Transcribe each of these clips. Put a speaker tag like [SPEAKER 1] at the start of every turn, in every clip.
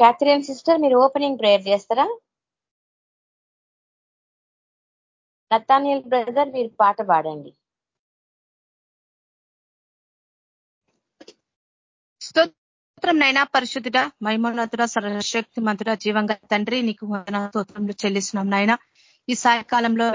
[SPEAKER 1] Catherine sister మీరు opening prayer చేస్తారా? Nathaniel brother మీరు పాట పాడండి.
[SPEAKER 2] స్తోత్రం నైనా పరిశుద్ధుడ మైమోన్నతుడ సర్వశక్తి మంతుడ జీవంగా తండ్రి నీకు వందన స్తోత్రంలో చెల్లిస్తున్నాం నాయన ఈ సాయకాలంలో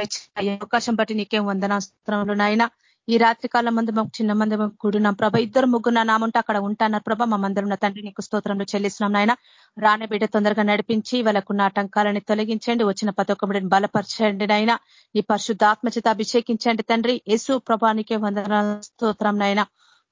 [SPEAKER 2] అవకాశం బట్టి నీకే వందన స్తోత్రంలో నాయన ఈ రాత్రి కాలం మందు మాకు చిన్న మంది కూడినాం ప్రభ ఇద్దరు ముగ్గురు నా నాముంటే అక్కడ ఉంటాన్నారు ప్రభ మా మందరం నా తండ్రి నీకు స్తోత్రంలో చెల్లిస్తున్నాం నాయన. రాని బిడ్డ తొందరగా నడిపించి వాళ్ళకున్న ఆటంకాలని తొలగించండి. వచ్చిన ప్రతి ఒక్క బలపరచండి నాయన. ఈ పరిశుద్ధ ఆత్మచిత అభిషేకించండి తండ్రి. యేసు ప్రభానికే వందన స్తోత్రం నాయన.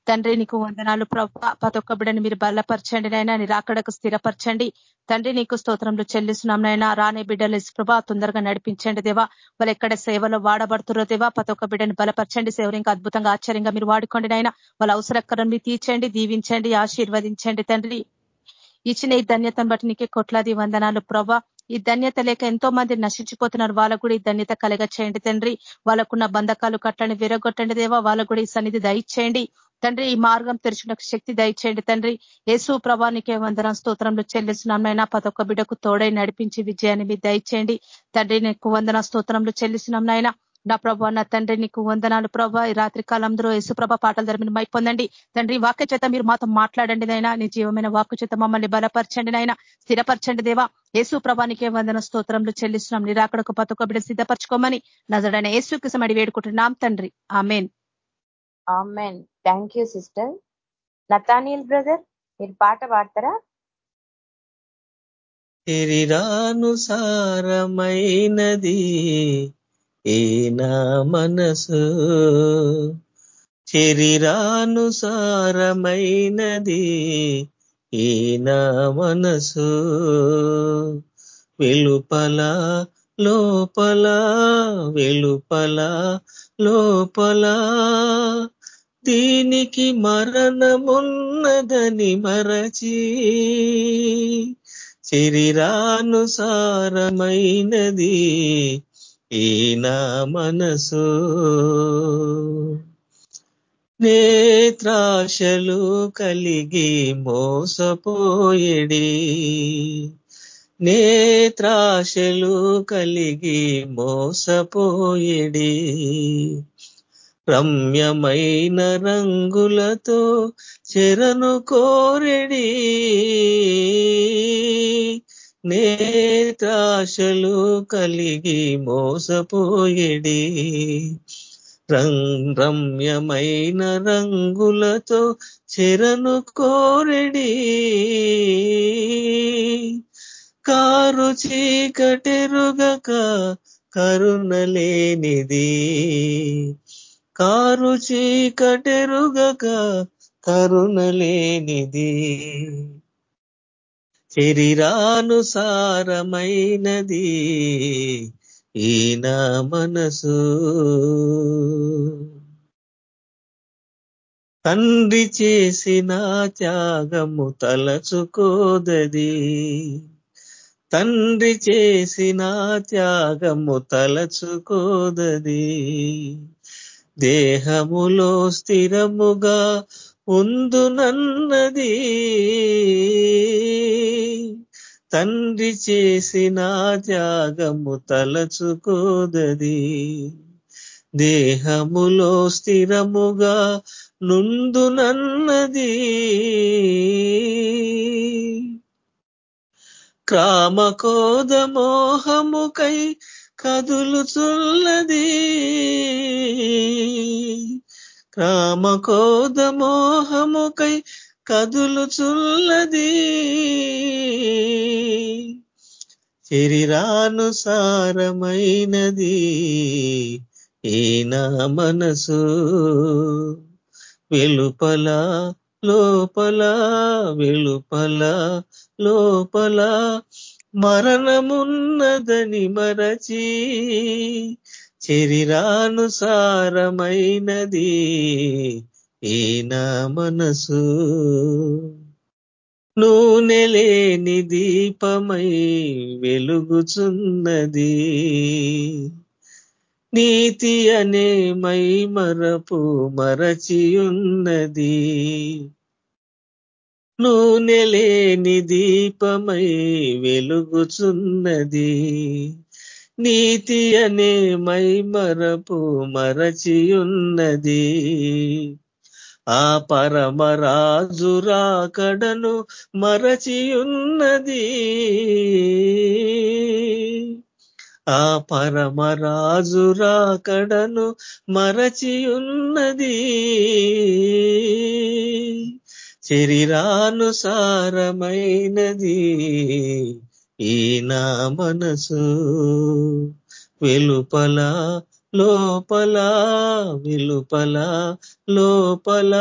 [SPEAKER 2] తండ్రి నీకు వందనాలు ప్రభా. ప్రతి ఒక్క బిడ్డని మీరు బలపరచండి నైనా నీ రాకడకు స్థిరపరచండి. తండ్రి నీకు స్తోత్రంలో చెల్లిస్తున్నాం నైనా రానే బిడ్డలు ప్రభా తొందరగా నడిపించండి దేవా. వాళ్ళు ఎక్కడ సేవలో వాడబడుతురో దేవా. ప్రతి ఒక్క బిడ్డని బలపరచండి. సేవలు ఇంకా అద్భుతంగా ఆశ్చర్యంగా మీరు వాడుకోండి నైనా వాళ్ళ అవసరకరం తీర్చండి దీవించండి ఆశీర్వదించండి తండ్రి. ఇచ్చిన ఈ ధన్యతను బట్టి నీకే కొట్లాది వందనాలు ప్రభా. ఈ ధన్యత లేక ఎంతో మంది నశించిపోతున్నారు. వాళ్ళకు కూడా ఈ ధన్యత కలగ చేయండి తండ్రి. వాళ్ళకున్న బంధకాలు కట్టండి విరగొట్టండి దేవా. వాళ్ళకు కూడా ఈ సన్నిధి దయచేయండి. తండ్రి ఈ మార్గం తెరిచిన శక్తి దయచేయండి. తండ్రి యేసు ప్రభానికే వందన స్తోత్రంలో చెల్లిస్తున్నాం. నైనా ప్రతి ఒక్క బిడ్డకు తోడై నడిపించి విజయాన్ని మీరు దయచేయండి. తండ్రి నీకు వందన స్తోత్రంలో చెల్లిస్తున్నాం. నాయన నా ప్రభా నా తండ్రి నీకు వందనాలు ప్రభా. ఈ రాత్రి కాలంలో యేసుప్రభ పాటల ధర మీరు మైపొందండి తండ్రి వాక్య చేత మీరు మాతో మాట్లాడండి నైనా. నీ జీవమైన వాక్య చేత మమ్మల్ని బలపరచండి నైనా. స్థిరపరచండి దేవా. యేసు ప్రభానికే వందన స్తోత్రంలో చెల్లిస్తున్నాం. నిరాకడకు పతొక బిడ్డ సిద్ధపరచుకోమని నజడైన యేసుకి సమడి వేడుకుంటున్నాం. తండ్రి amen.
[SPEAKER 1] Amen. Thank you sister Nathaniel brother మీరు పాట పాడతారా?
[SPEAKER 3] శరీరానుసారమైనది ఏనా మనసు? శరీరానుసారమైనది ఏనా మనసు? వెలుపల లోపల వెలుపల లోపల దీనికి మరణమున్నదని మరచి శరీరానుసారమైనది ఈయన మనసు. నేత్రాశలు కలిగి మోసపోయడి. నేత్రాశలు కలిగి మోసపోయడి. రమ్యమైన రంగులతో చెరను కోరెడి. నేత్రాశలు కలిగి మోసపోయేడి. రమ్యమైన రంగులతో చెరను కోరెడి. Car చీకటెరుగక కరుణలేనిది car చీకటెరుగక కరుణలేనిది. శరీరానుసారమైనది ఈన మనసు. తండ్రి చేసిన త్యాగము తలచుకోదది. తండ్రి చేసిన త్యాగము తలచుకోదది. దేహములో స్థిరముగా ఉందునన్నది తండ్రి చేసిన త్యాగము తలచుకోదది. దేహములో స్థిరముగా నుందునన్నది క్రామకోద మోహముకై కదులుచున్నది. కామకోద మోహముకై కదులుచున్నది. శరీరానుసారమైనది ఈనా మనసు. వెలుపల లోపల వెలుపల లోపల మరణమున్నదని మరచి శరీరానుసారమైనది ఈనా మనసు? నూనె లేని దీపమై వెలుగుచున్నది. నీతి అనే మై మరపు మరచియున్నది. నూనె లేని దీపమై వెలుగుచున్నది. నీతి అనే మై మరపు మరచియున్నది. ఆ పరమరాజు రాకడను మరచియున్నది. ఆ పరమరాజు రాకడను మరచియున్నది. శరీరానుసారమైనది ఈ నా మనసు. వెలుపల లోపల వెలుపల లోపల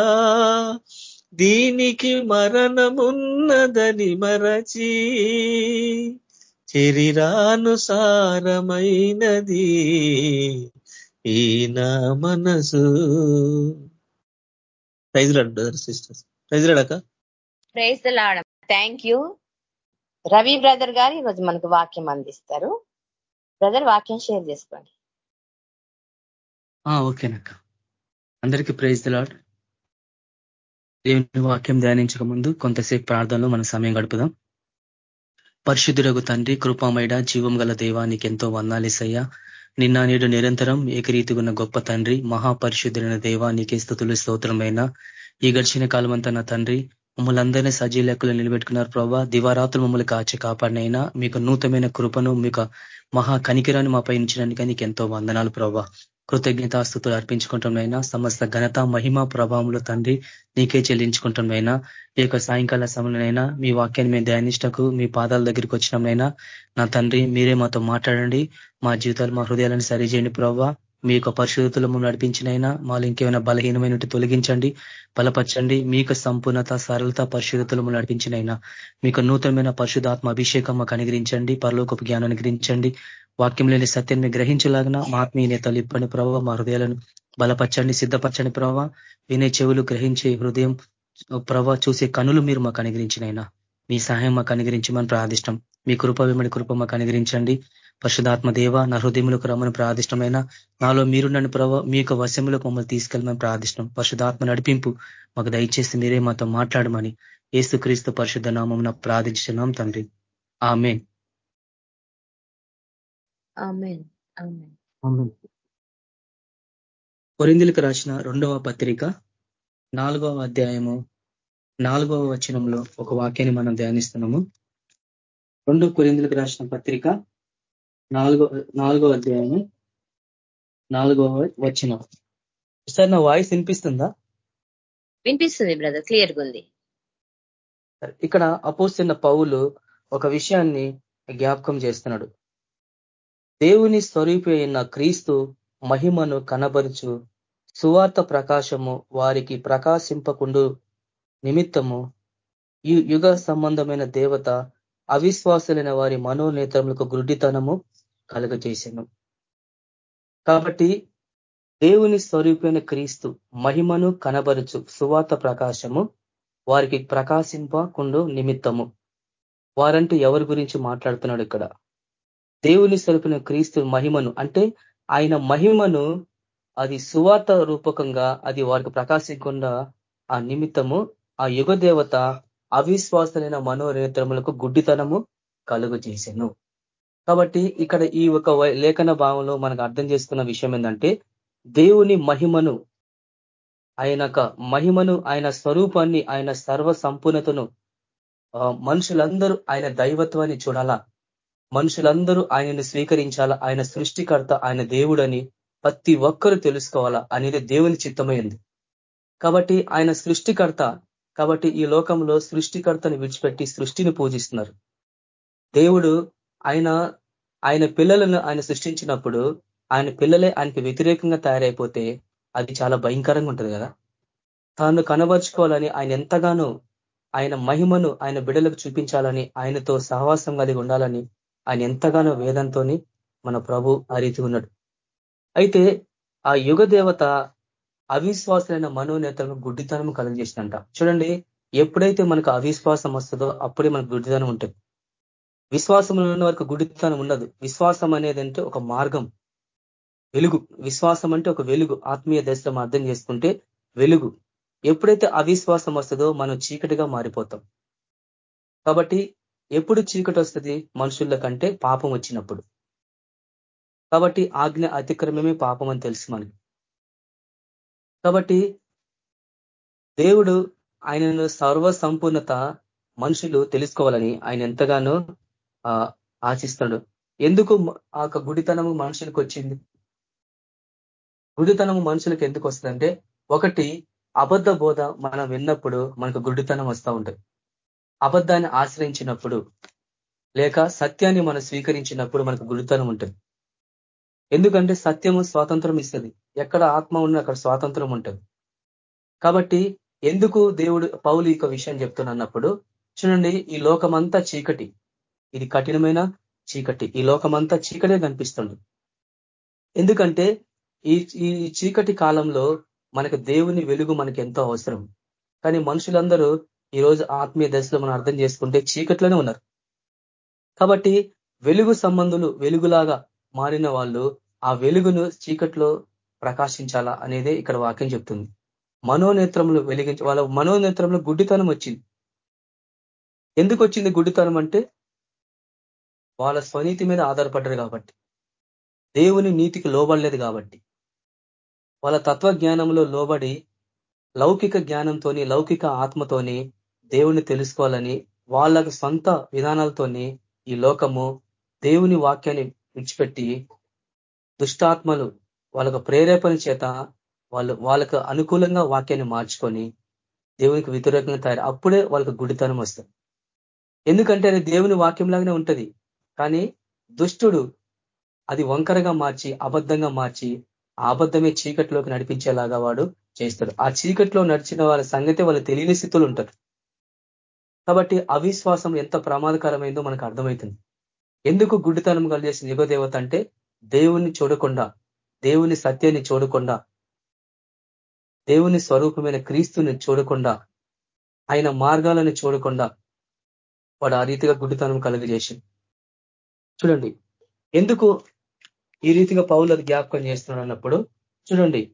[SPEAKER 3] దీనికి మరణమున్నదని మరచి శరీరానుసారమైనది ఈ నా మనసు. Praise brother sisters.
[SPEAKER 1] Thank you. Ravi brother garu ఈరోజు మనకు వాక్యం అందిస్తారు. బ్రదర్ వాక్యం షేర్ చేసుకోండి.
[SPEAKER 4] ఓకేనక్క. అందరికీ ప్రైజ్ లాడ్. దేవుని వాక్యం ధ్యానించక ముందు కొంతసేపు ప్రార్థనలో మన సమయం గడుపుదాం. పరిశుద్ధుడగు తండ్రి కృపామైడ జీవం గల దేవానికి ఎంతో వందాలేసయ్యా నిన్న నేడు నిరంతరం ఏకరీతిగున్న గొప్ప తండ్రి మహాపరిశుద్ధులైన దేవా నీకే స్థుతులు స్తోత్రమైన ఈ గడిచిన కాలం అంతా నా తండ్రి మమ్మల్ని అందరినీ సజీ లెక్కలు నిలబెట్టుకున్నారు ప్రభావ దివారాత్రులు మమ్మల్ని కాచి కాపాడినైనా మీకు నూతనమైన కృపను మీకు మహా కనికిరాన్ని మా పయనించడానికి నీకు ఎంతో వందనాలు ప్రభావ కృతజ్ఞతాస్థుతులు అర్పించుకుంటామైనా సమస్త ఘనత మహిమ ప్రభావంలో తండ్రి నీకే చెల్లించుకుంటామైనా ఈ యొక్క సాయంకాల సమయంలోనైనా మీ వాక్యాన్ని మేము ధ్యానిష్టకు మీ పాదాల దగ్గరికి వచ్చినమైనా నా తండ్రి మీరే మాతో మాట్లాడండి మా జీవితాలు మా హృదయాలను సరిచేయండి ప్రభావ మీ యొక్క పరిశుద్ధులము నడిపించినైనా మాలో ఇంకేమైనా బలహీనమైన తొలగించండి బలపరచండి మీకు సంపూర్ణత సరళత పరిశుద్ధులము నడిపించినైనా. మీకు నూతనమైన పరిశుధాత్మ అభిషేకం మాకు అనుగ్రించండి పరలోకపు జ్ఞానం అనుగ్రహించండి. వాక్యం లేని సత్యాన్ని గ్రహించలాగిన మా ఆత్మీయతలు ఇప్పని ప్రభావ మా హృదయాలను బలపరచండి సిద్ధపరచండి ప్రభావ. వినే చెవులు గ్రహించే హృదయం ప్రభావ చూసే కనులు మీరు మాకు అనుగ్రించినైనా మీ సహాయం మాకు అనుగ్రహించమని ప్రార్థిష్టం. మీ కృప విమడి కృప మాకు అనుగ్రించండి పరిశుధాత్మ దేవ నా హృదయములకు రమ్మని ప్రార్థిష్టమైన నాలో మీరు నన్ను ప్రభావ మీ యొక్క వశములకు మమ్మల్ని తీసుకెళ్ళమని ప్రార్థిష్టం. పరిశుధాత్మ నడిపింపు మాకు దయచేసి మీరే మాతో మాట్లాడమని ఏసుక్రీస్తు పరిశుద్ధ నామం ప్రార్థించున్నాం తండ్రి. ఆమెన్. కొరిందులకు రాసిన రెండవ పత్రిక నాలుగవ అధ్యాయము నాలుగవ వచనంలో ఒక వాక్యాన్ని మనం ధ్యానిస్తున్నాము. రెండు కొరిందులకు రాసిన పత్రిక నాలుగో నాలుగో అధ్యాయము నాలుగవ వచనం. సార్ నా వాయిస్ వినిపిస్తుందా?
[SPEAKER 1] వినిపిస్తుంది బ్రదర్ క్లియర్గా ఉంది.
[SPEAKER 4] ఇక్కడ అపోస్తున్న పౌలు ఒక విషయాన్ని జ్ఞాపకం చేస్తున్నాడు. దేవుని స్వరూపి అయిన క్రీస్తు మహిమను కనబరుచు సువార్త ప్రకాశము వారికి ప్రకాశింపకుండు నిమిత్తము ఈ యుగ సంబంధమైన దేవత అవిశ్వాసులైన వారి మనోనేతములకు గుడ్డితనము కలుగజేసెను. కాబట్టి దేవుని స్వరూపైన క్రీస్తు మహిమను కనబరుచు సువార్త ప్రకాశము వారికి ప్రకాశింపకుండా నిమిత్తము. వారంటూ ఎవరి గురించి మాట్లాడుతున్నాడు ఇక్కడ? దేవుని స్వరూపిన క్రీస్తు మహిమను అంటే ఆయన మహిమను అది సువార్త రూపకంగా అది వారికి ప్రకాశించకుండా ఆ నిమిత్తము ఆ యుగ దేవత అవిశ్వాసలైన మనోనేత్రములకు గుడ్డితనము కలుగు చేశాను కాబట్టి ఇక్కడ ఈ ఒక లేఖన భావంలో మనకు అర్థం చేసుకున్న విషయం ఏంటంటే దేవుని మహిమను ఆయన మహిమను ఆయన స్వరూపాన్ని ఆయన సర్వ సంపూర్ణతను మనుషులందరూ ఆయన దైవత్వాన్ని చూడాలా? మనుషులందరూ ఆయనను స్వీకరించాలా? ఆయన సృష్టికర్త ఆయన దేవుడని ప్రతి ఒక్కరూ తెలుసుకోవాలా? అనేది దేవుని చిత్తమైంది కాబట్టి ఆయన సృష్టికర్త కాబట్టి ఈ లోకంలో సృష్టికర్తను విడిచిపెట్టి సృష్టిని పూజిస్తున్నారు. దేవుడు ఆయన ఆయన పిల్లలను ఆయన సృష్టించినప్పుడు ఆయన పిల్లలే ఆయనకి వ్యతిరేకంగా తయారైపోతే అది చాలా భయంకరంగా ఉంటుంది కదా. తాను కనబరుచుకోవాలని ఆయన ఎంతగానో ఆయన మహిమను ఆయన బిడలకు చూపించాలని ఆయనతో సహవాసం కలిగి ఉండాలని ఆయన ఎంతగానో వేదంతో మన ప్రభు ఆ రీతి ఉన్నాడు. అయితే ఆ యుగ దేవత అవిశ్వాసమైన మనోనేతలను గుడ్డితనం కలుగజేసిందంట. చూడండి ఎప్పుడైతే మనకు అవిశ్వాసం వస్తుందో అప్పుడే మనకు గుడ్డితనం ఉంటుంది. విశ్వాసంలో ఉన్న వరకు గుడితనం ఉండదు. విశ్వాసం అనేది అంటే ఒక మార్గం. వెలుగు. విశ్వాసం అంటే ఒక వెలుగు. ఆత్మీయ దశలో అర్థం చేసుకుంటే వెలుగు. ఎప్పుడైతే అవిశ్వాసం వస్తుందో మనం చీకటిగా మారిపోతాం. కాబట్టి ఎప్పుడు చీకటి వస్తుంది? మనుషుల కంటే పాపం వచ్చినప్పుడు. కాబట్టి ఆజ్ఞ అతిక్రమమే పాపం అని తెలుసు మనకి. కాబట్టి దేవుడు ఆయనను సర్వసంపూర్ణత మనుషులు తెలుసుకోవాలని ఆయన ఎంతగానో ఆశిస్తాడు. ఎందుకు ఆ గుడితనము మనుషులకు వచ్చింది? గుడితనము మనుషులకు ఎందుకు వస్తుందంటే ఒకటి అబద్ధ బోధ మనం విన్నప్పుడు మనకు గుడితనం వస్తూ ఉంటుంది. అబద్ధాన్ని ఆశ్రయించినప్పుడు లేక సత్యాన్ని మనం స్వీకరించినప్పుడు మనకు గుడితనం ఉంటుంది. ఎందుకంటే సత్యము స్వాతంత్రం ఇస్తుంది. ఎక్కడ ఆత్మ ఉన్న అక్కడ స్వాతంత్రం ఉంటుంది. కాబట్టి ఎందుకు దేవుడు పౌలు ఈ విషయం చెప్తున్నప్పుడు చూడండి ఈ లోకమంతా చీకటి. ఇది కఠినమైన చీకటి. ఈ లోకమంతా చీకటే కనిపిస్తుంది. ఎందుకంటే ఈ ఈ చీకటి కాలంలో మనకు దేవుని వెలుగు మనకి ఎంతో అవసరం. కానీ మనుషులందరూ ఈరోజు ఆత్మీయ దశలో మనం అర్థం చేసుకుంటే చీకట్లోనే ఉన్నారు. కాబట్టి వెలుగు సంబంధులు వెలుగులాగా మారిన వాళ్ళు ఆ వెలుగును చీకట్లో ప్రకాశించాలా అనేదే ఇక్కడ వాక్యం చెప్తుంది. మనోనేత్రములు వెలిగించ వాళ్ళ మనోనేత్రంలో గుడ్డితనం వచ్చింది. ఎందుకు వచ్చింది గుడ్డితనం అంటే వాళ్ళ స్వనీతి మీద ఆధారపడ్డారు కాబట్టి. దేవుని నీతికి లోబడలేదు కాబట్టి. వాళ్ళ తత్వజ్ఞానంలో లోబడి లౌకిక జ్ఞానంతోని లౌకిక ఆత్మతోని దేవుని తెలుసుకోవాలని వాళ్ళకు సొంత విధానాలతోని ఈ లోకము దేవుని వాక్యాన్ని విడిచిపెట్టి దుష్టాత్మలు వాళ్ళకు ప్రేరేపణ చేత వాళ్ళు వాళ్ళకు అనుకూలంగా వాక్యాన్ని మార్చుకొని దేవునికి వ్యతిరేకంగా తయారు అప్పుడే వాళ్ళకు గుడితనం వస్తుంది. ఎందుకంటే అది దేవుని వాక్యంలాగానే ఉంటది. కానీ దుష్టుడు అది వంకరగా మార్చి అబద్ధంగా మార్చి ఆ అబద్ధమే చీకటిలోకి నడిపించేలాగా వాడు చేస్తాడు. ఆ చీకట్లో నడిచిన వాళ్ళ సంగతి వాళ్ళు తెలియని స్థితులు ఉంటారు. కాబట్టి అవిశ్వాసం ఎంత ప్రమాదకరమైందో మనకు అర్థమవుతుంది. ఎందుకు గుడ్డితనం కలిగేసిన యుగదేవత అంటే దేవుణ్ణి చూడకుండా దేవుని సత్యాన్ని చూడకుండా దేవుని స్వరూపమైన క్రీస్తుని చూడకుండా ఆయన మార్గాలను చూడకుండా వాడు ఆ రీతిగా గుడ్డితనం కలుగజేసింది చూడండి. ఎందుకు ఈ రీతిగా పౌలు అది జ్ఞాపకం చేస్తున్నాడు అన్నప్పుడు? చూడండి.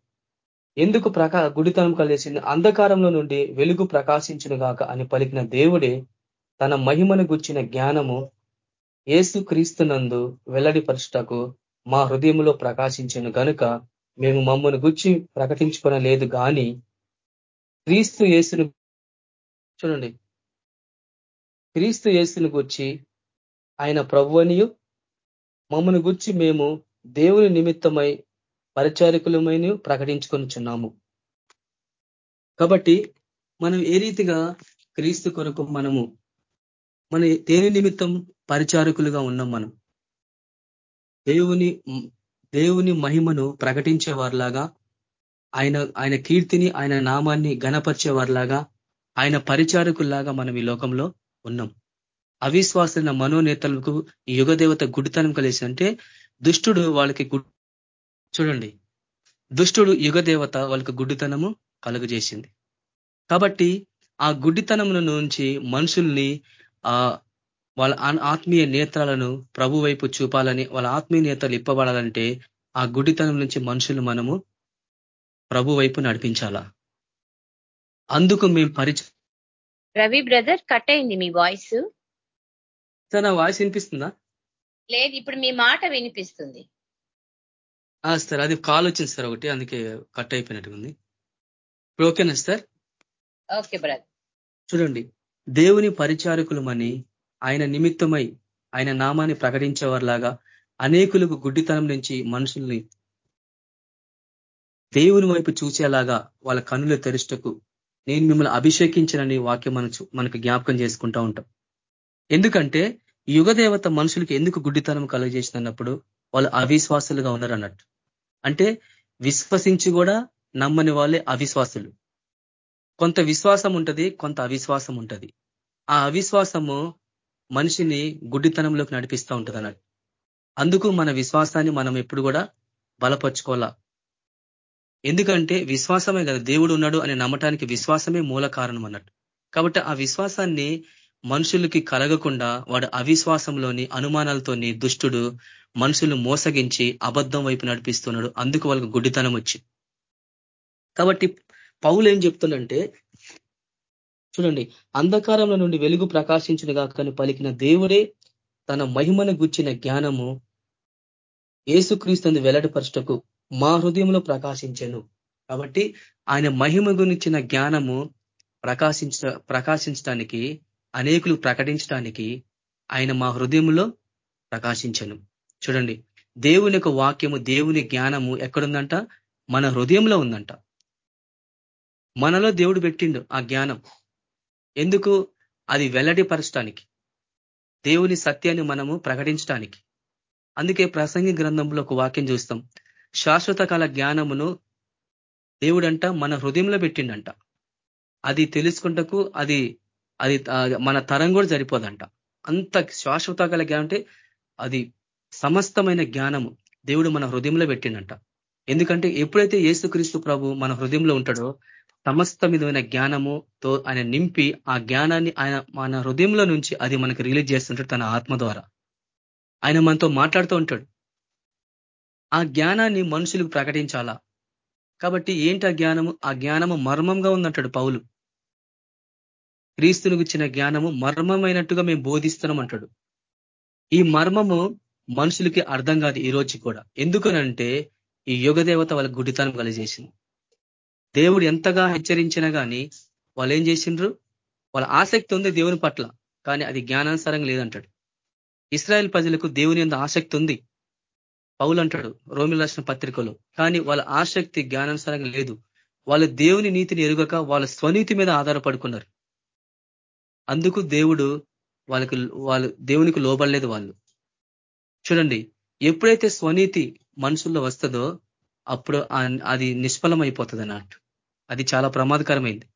[SPEAKER 4] ఎందుకు ప్రకా గుడితనం కలిసింది అంధకారంలో నుండి వెలుగు ప్రకాశించును గాక అని పలికిన దేవుడే తన మహిమను గుచ్చిన జ్ఞానము ఏసు క్రీస్తునందు వెల్లడిపరుచుటకు మా హృదయంలో ప్రకాశించను గనుక మేము మమ్మను గుచ్చి ప్రకటించుకొనలేదు కానీ క్రీస్తు యేసును చూడండి. క్రీస్తు యేసును గుచ్చి ఆయన ప్రభువనియు. మమ్మను గుర్చి మేము దేవుని నిమిత్తమై పరిచారికులమైన ప్రకటించుకొనిచున్నాము. కాబట్టి మనం ఏ రీతిగా క్రీస్తు కొరకు మనము మన దేని నిమిత్తం పరిచారకులుగా ఉన్నాం మనం? దేవుని దేవుని మహిమను ప్రకటించే వారిలాగా ఆయన ఆయన కీర్తిని ఆయన నామాన్ని గణపరిచేవారిలాగా ఆయన పరిచారకుల్లాగా మనం ఈ లోకంలో ఉన్నాం. అవిశ్వాసన మనోనేతలకు యుగదేవత గుడితనం కలిసి అంటే దుష్టుడు వాళ్ళకి చూడండి. దుష్టుడు యుగదేవత వాళ్ళకి గుడ్డితనము కలుగజేసింది. కాబట్టి ఆ గుడ్డితనముల నుంచి మనుషుల్ని ఆ వాళ్ళ ఆత్మీయ నేత్రాలను ప్రభు వైపు చూపాలని వాళ్ళ ఆత్మీయ నేతలు ఇప్పబడాలంటే ఆ గుడితనం నుంచి మనుషులు మనము ప్రభు వైపు నడిపించాలా? అందుకు మేము పరిచయం
[SPEAKER 1] రవి బ్రదర్ కట్ అయింది మీ వాయిస్.
[SPEAKER 4] నా వాయిస్ వినిపిస్తుందా?
[SPEAKER 1] లేదు ఇప్పుడు మీ మాట వినిపిస్తుంది.
[SPEAKER 4] సార్ అది కాల్ వచ్చింది సార్ ఒకటి అందుకే కట్ అయిపోయినట్టు ఉంది ఇప్పుడు ఓకేనా సార్?
[SPEAKER 1] Okay brother.
[SPEAKER 4] చూడండి దేవుని పరిచారకులమని ఆయన నిమిత్తమై ఆయన నామాన్ని ప్రకటించేవారిలాగా అనేకులకు గుడ్డితనం నుంచి మనుషుల్ని దేవుని వైపు చూసేలాగా వాళ్ళ కనులు తెరుష్టకు నేను మిమ్మల్ని అభిషేకించనని వాక్యం మన మనకు జ్ఞాపకం చేసుకుంటా ఉంటాం. ఎందుకంటే యుగదేవత మనుషులకి ఎందుకు గుడ్డితనం కలుగజేసినప్పుడు వాళ్ళు అవిశ్వాసులుగా ఉన్నారు అన్నట్టు అంటే విశ్వసించి కూడా నమ్మని వాళ్ళే అవిశ్వాసులు. కొంత విశ్వాసం ఉంటది కొంత అవిశ్వాసం ఉంటది. ఆ అవిశ్వాసము మనిషిని గుడ్డితనంలోకి నడిపిస్తూ ఉంటుంది అన్నట్టు అందుకు మన విశ్వాసాన్ని మనం ఎప్పుడు కూడా బలపరుచుకోవాలా? ఎందుకంటే విశ్వాసమే కదా దేవుడు ఉన్నాడు అని నమ్మటానికి విశ్వాసమే మూల కారణం అన్నట్టు కాబట్టి ఆ విశ్వాసాన్ని మనుషులకి కలగకుండా వాడు అవిశ్వాసంలోని అనుమానాలతోని దుష్టుడు మనుషులు మోసగించి అబద్ధం వైపు నడిపిస్తున్నాడు. అందుకు వాళ్ళకు గుడ్డితనం వచ్చి. కాబట్టి పౌలు ఏం చెప్తుందంటే చూడండి అంధకారంలో నుండి వెలుగు ప్రకాశించిన కాకని పలికిన దేవుడే తన మహిమను గుచ్చిన జ్ఞానము ఏసుక్రీస్తుని వెల్లడిపరచటకు మా హృదయంలో ప్రకాశించను. కాబట్టి ఆయన మహిమ గురించిన జ్ఞానము ప్రకాశించ ప్రకాశించడానికి అనేకులు ప్రకటించడానికి ఆయన మా హృదయంలో ప్రకాశించను. చూడండి దేవుని యొక్క వాక్యము దేవుని జ్ఞానము ఎక్కడుందంట? మన హృదయంలో ఉందంట. మనలో దేవుడు పెట్టిండు ఆ జ్ఞానం. ఎందుకు? అది వెల్లడిపరచడానికి దేవుని సత్యాన్ని మనము ప్రకటించడానికి అందుకే ప్రసంగి గ్రంథంలో ఒక వాక్యం చూస్తాం. శాశ్వత కాల జ్ఞానమును దేవుడంట మన హృదయంలో పెట్టిండంట. అది తెలుసుకుంటకు అది అది మన తరం కూడా సరిపోదంట. అంత శాశ్వత కాల జ్ఞానం అంటే అది సమస్తమైన జ్ఞానము దేవుడు మన హృదయంలో పెట్టిండంట. ఎందుకంటే ఎప్పుడైతే ఏసుక్రీస్తు ప్రభు మన హృదయంలో ఉంటాడో సమస్త విధమైన జ్ఞానముతో ఆయన నింపి ఆ జ్ఞానాన్ని ఆయన మన హృదయంలో నుంచి అది మనకు రిలీజ్ చేస్తుంటాడు తన ఆత్మ ద్వారా. ఆయన మనతో మాట్లాడుతూ ఉంటాడు. ఆ జ్ఞానాన్ని మనుషులకు ప్రకటించాలా? కాబట్టి ఏంటి ఆ జ్ఞానము? ఆ జ్ఞానము మర్మంగా ఉందంటాడు పౌలు. క్రీస్తుని ఇచ్చిన జ్ఞానము మర్మమైనట్టుగా మేము బోధిస్తున్నాం అంటాడు. ఈ మర్మము మనుషులకి అర్థం కాదు ఈ రోజు కూడా. ఎందుకనంటే ఈ యుగదేవత వాళ్ళకి గుడితనం కలిగజేసింది దేవుడు ఎంతగా హెచ్చరించినా కానీ వాళ్ళు ఏం చేసిండ్రు? వాళ్ళ ఆసక్తి ఉంది దేవుని పట్ల కానీ అది జ్ఞానానుసారంగా లేదంటాడు. ఇస్రాయల్ ప్రజలకు దేవుని ఎంత ఆసక్తి ఉంది. పౌలు అంటాడు రోమిల్ రాసిన పత్రికలో కానీ వాళ్ళ ఆసక్తి జ్ఞానానుసారంగా లేదు. వాళ్ళు దేవుని నీతిని ఎరుగక వాళ్ళ స్వనీతి మీద ఆధారపడుకున్నారు. అందుకు దేవుడు వాళ్ళకి వాళ్ళు దేవునికి లోబడలేదు వాళ్ళు. చూడండి ఎప్పుడైతే స్వనీతి మనుషుల్లో వస్తుందో అప్పుడు అది నిష్ఫలం అయిపోతుంది అన్నట్టు అది చాలా ప్రమాదకరమైంది.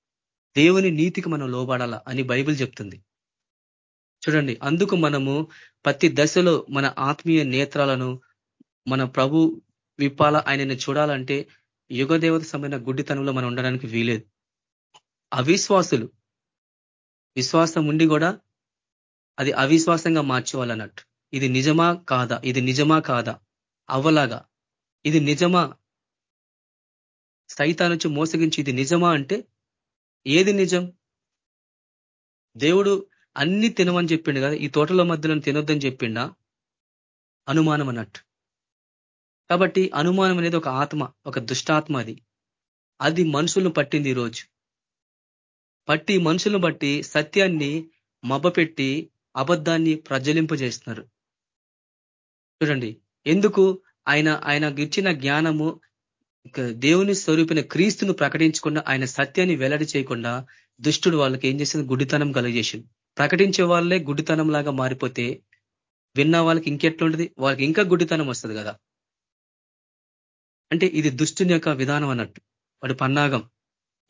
[SPEAKER 4] దేవుని నీతికి మనం లోబడాలా అని బైబిల్ చెప్తుంది. చూడండి అందుకు మనము ప్రతి దశలో మన ఆత్మీయ నేత్రాలను మన ప్రభు విప్పాల ఆయనని చూడాలంటే యుగదేవత సంబంధించిన గుడ్డితనంలో మనం ఉండడానికి వీలేదు. అవిశ్వాసులు విశ్వాసం ఉండి కూడా అది అవిశ్వాసంగా మార్చేవాళ్ళన్నట్టు ఇది నిజమా కాదా? ఇది నిజమా కాదా? అవ్వలాగా. ఇది నిజమా? సైతా నుంచి మోసగించి ఇది నిజమా అంటే ఏది నిజం? దేవుడు అన్ని తినమని చెప్పిండు కదా ఈ తోటల మధ్యలో తినొద్దని చెప్పిండా? అనుమానం అన్నట్టు. కాబట్టి అనుమానం అనేది ఒక ఆత్మ ఒక దుష్టాత్మ అది. అది మనుషులను పట్టింది ఈరోజు. పట్టి మనుషులను బట్టి సత్యాన్ని మబ్బపెట్టి అబద్ధాన్ని ప్రజ్వలింపజేస్తున్నారు. చూడండి ఎందుకు ఆయన ఆయన ఇచ్చిన జ్ఞానము దేవుని స్వరూపిన క్రీస్తును ప్రకటించకుండా ఆయన సత్యాన్ని వెల్లడి చేయకుండా దుష్టుడు వాళ్ళకి ఏం చేసింది? గుడితనం కలుగజేసింది ప్రకటించే వాళ్ళే గుడితనం లాగా మారిపోతే విన్న వాళ్ళకి ఇంకెట్లుంటది వాళ్ళకి ఇంకా గుడితనం వస్తుంది కదా. అంటే ఇది దుష్టుని యొక్క విధానం అన్నట్టు. వాడు పన్నాగం.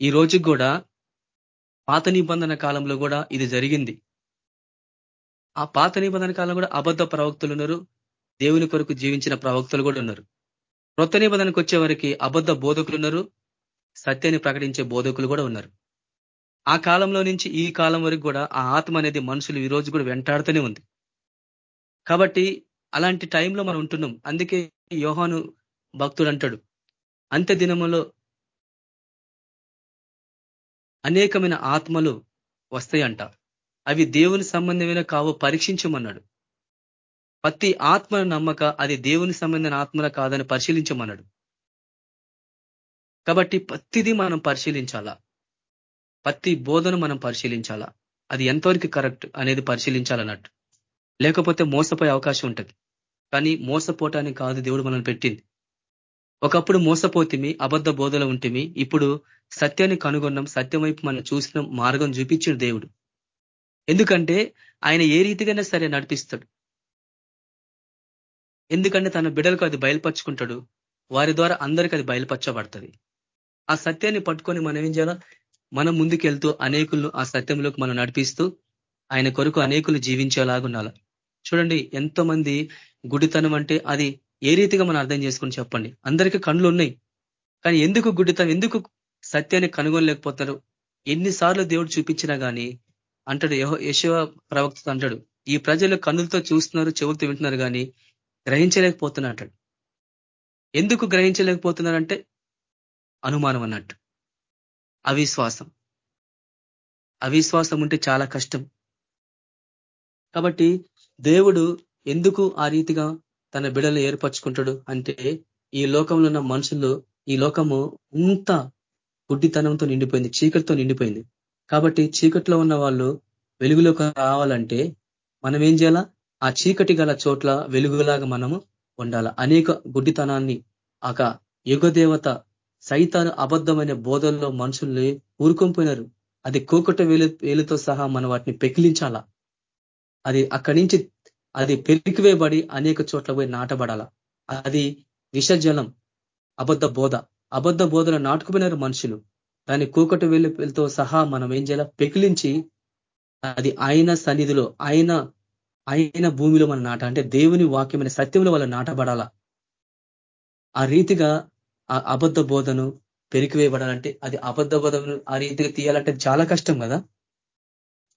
[SPEAKER 4] ఈ రోజుకి కూడా పాత నిబంధన కాలంలో కూడా ఇది జరిగింది. ఆ పాత నిబంధన కాలంలో కూడా అబద్ధ ప్రవక్తులు ఉన్నారు. దేవుని కొరకు జీవించిన ప్రవక్తలు కూడా ఉన్నారు. క్రొత్త నిబంధనకు వచ్చే వారికి అబద్ధ బోధకులు ఉన్నారు. సత్యాన్ని ప్రకటించే బోధకులు కూడా ఉన్నారు. ఆ కాలంలో నుంచి ఈ కాలం వరకు కూడా ఆ ఆత్మ అనేది మనుషులు ఈ రోజు కూడా వెంటాడుతూనే ఉంది. కాబట్టి అలాంటి టైంలో మనం ఉంటున్నాం. అందుకే యోహాను భక్తుడు అంటాడు అంత్య దినములో అనేకమైన ఆత్మలు వస్తాయంట. అవి దేవుని సంబంధమైన కావో పరీక్షించమన్నాడు. ప్రతి ఆత్మను నమ్మక అది దేవుని సంబంధమైన ఆత్మల కాదని పరిశీలించమన్నాడు. కాబట్టి ప్రతిదీ మనం పరిశీలించాలా? ప్రతి బోధన మనం పరిశీలించాలా? అది ఎంతవరకు కరెక్ట్ అనేది పరిశీలించాలన్నట్టు. లేకపోతే మోసపోయే అవకాశం ఉంటుంది. కానీ మోసపోవటానికి కాదు దేవుడు మనల్ని పెట్టింది. ఒకప్పుడు మోసపోతిమి అబద్ధ బోధలో ఉంటిమి ఇప్పుడు సత్యాన్ని కనుగొన్నాం సత్యం వైపు మనం చూసిన మార్గం చూపించిన దేవుడు. ఎందుకంటే ఆయన ఏ రీతిగానే సరే నడిపిస్తాడు. ఎందుకంటే తన బిడలకు అది బయలుపరుచుకుంటాడు. వారి ద్వారా అందరికీ అది బయలుపరచబడుతుంది. ఆ సత్యాన్ని పట్టుకొని మనం ఏం చేయాలా? మనం ముందుకెళ్తూ అనేకులు ఆ సత్యంలోకి మనం నడిపిస్తూ ఆయన కొరకు అనేకులు జీవించేలాగుండాల చూడండి ఎంతోమంది గుడితనం అంటే అది ఏ రీతిగా మనం అర్థం చేసుకుని చెప్పండి? అందరికీ కళ్ళు ఉన్నాయి కానీ ఎందుకు గుడితనం ఎందుకు సత్యాన్ని కనుగొనలేకపోతారు ఎన్నిసార్లు దేవుడు చూపించినా కానీ అంటాడు యశవ ప్రవక్త అంటాడు ఈ ప్రజలు కన్నులతో చూస్తున్నారు చెవులతో వింటున్నారు కానీ గ్రహించలేకపోతున్నా అంటాడు. ఎందుకు గ్రహించలేకపోతున్నారంటే అనుమానం అన్నట్టు. అవిశ్వాసం. అవిశ్వాసం ఉంటే చాలా కష్టం. కాబట్టి దేవుడు ఎందుకు ఆ రీతిగా తన బిడలు ఏర్పరచుకుంటాడు. అంటే ఈ లోకంలో ఉన్న మనుషులు ఈ లోకము అంత గుడ్డితనంతో నిండిపోయింది చీకటితో నిండిపోయింది. కాబట్టి చీకట్లో ఉన్న వాళ్ళు వెలుగులోకి రావాలంటే మనం ఏం చేయాలా? ఆ చీకటి గల చోట్ల వెలుగులాగా మనము ఉండాల. అనేక గుడ్డితనాన్ని ఒక యుగదేవత సైతాను అబద్ధమైన బోధల్లో మనుషుల్ని ఊరుకొనిపోయినారు అది కోకట వేలు వేలుతో సహా మనం వాటిని పెకిలించాలా? అది అక్కడి నుంచి అది పెరికివేయబడి అనేక చోట్ల పోయి నాటబడాల. అది విషజలం అబద్ధ బోధ. అబద్ధ బోధలో నాటుకుపోయినారు మనుషులు. దాని కూకటి వెళ్ళితో సహా మనం ఏం చేయాల? పెకిలించి అది ఆయన సన్నిధిలో ఆయన ఆయన భూమిలో మనం నాట అంటే దేవుని వాక్యమైన సత్యంలో వాళ్ళు నాటబడాల. ఆ రీతిగా ఆ అబద్ధ బోధను పెరికివేయబడాలంటే అది అబద్ధ బోధను ఆ రీతిగా తీయాలంటే చాలా కష్టం కదా?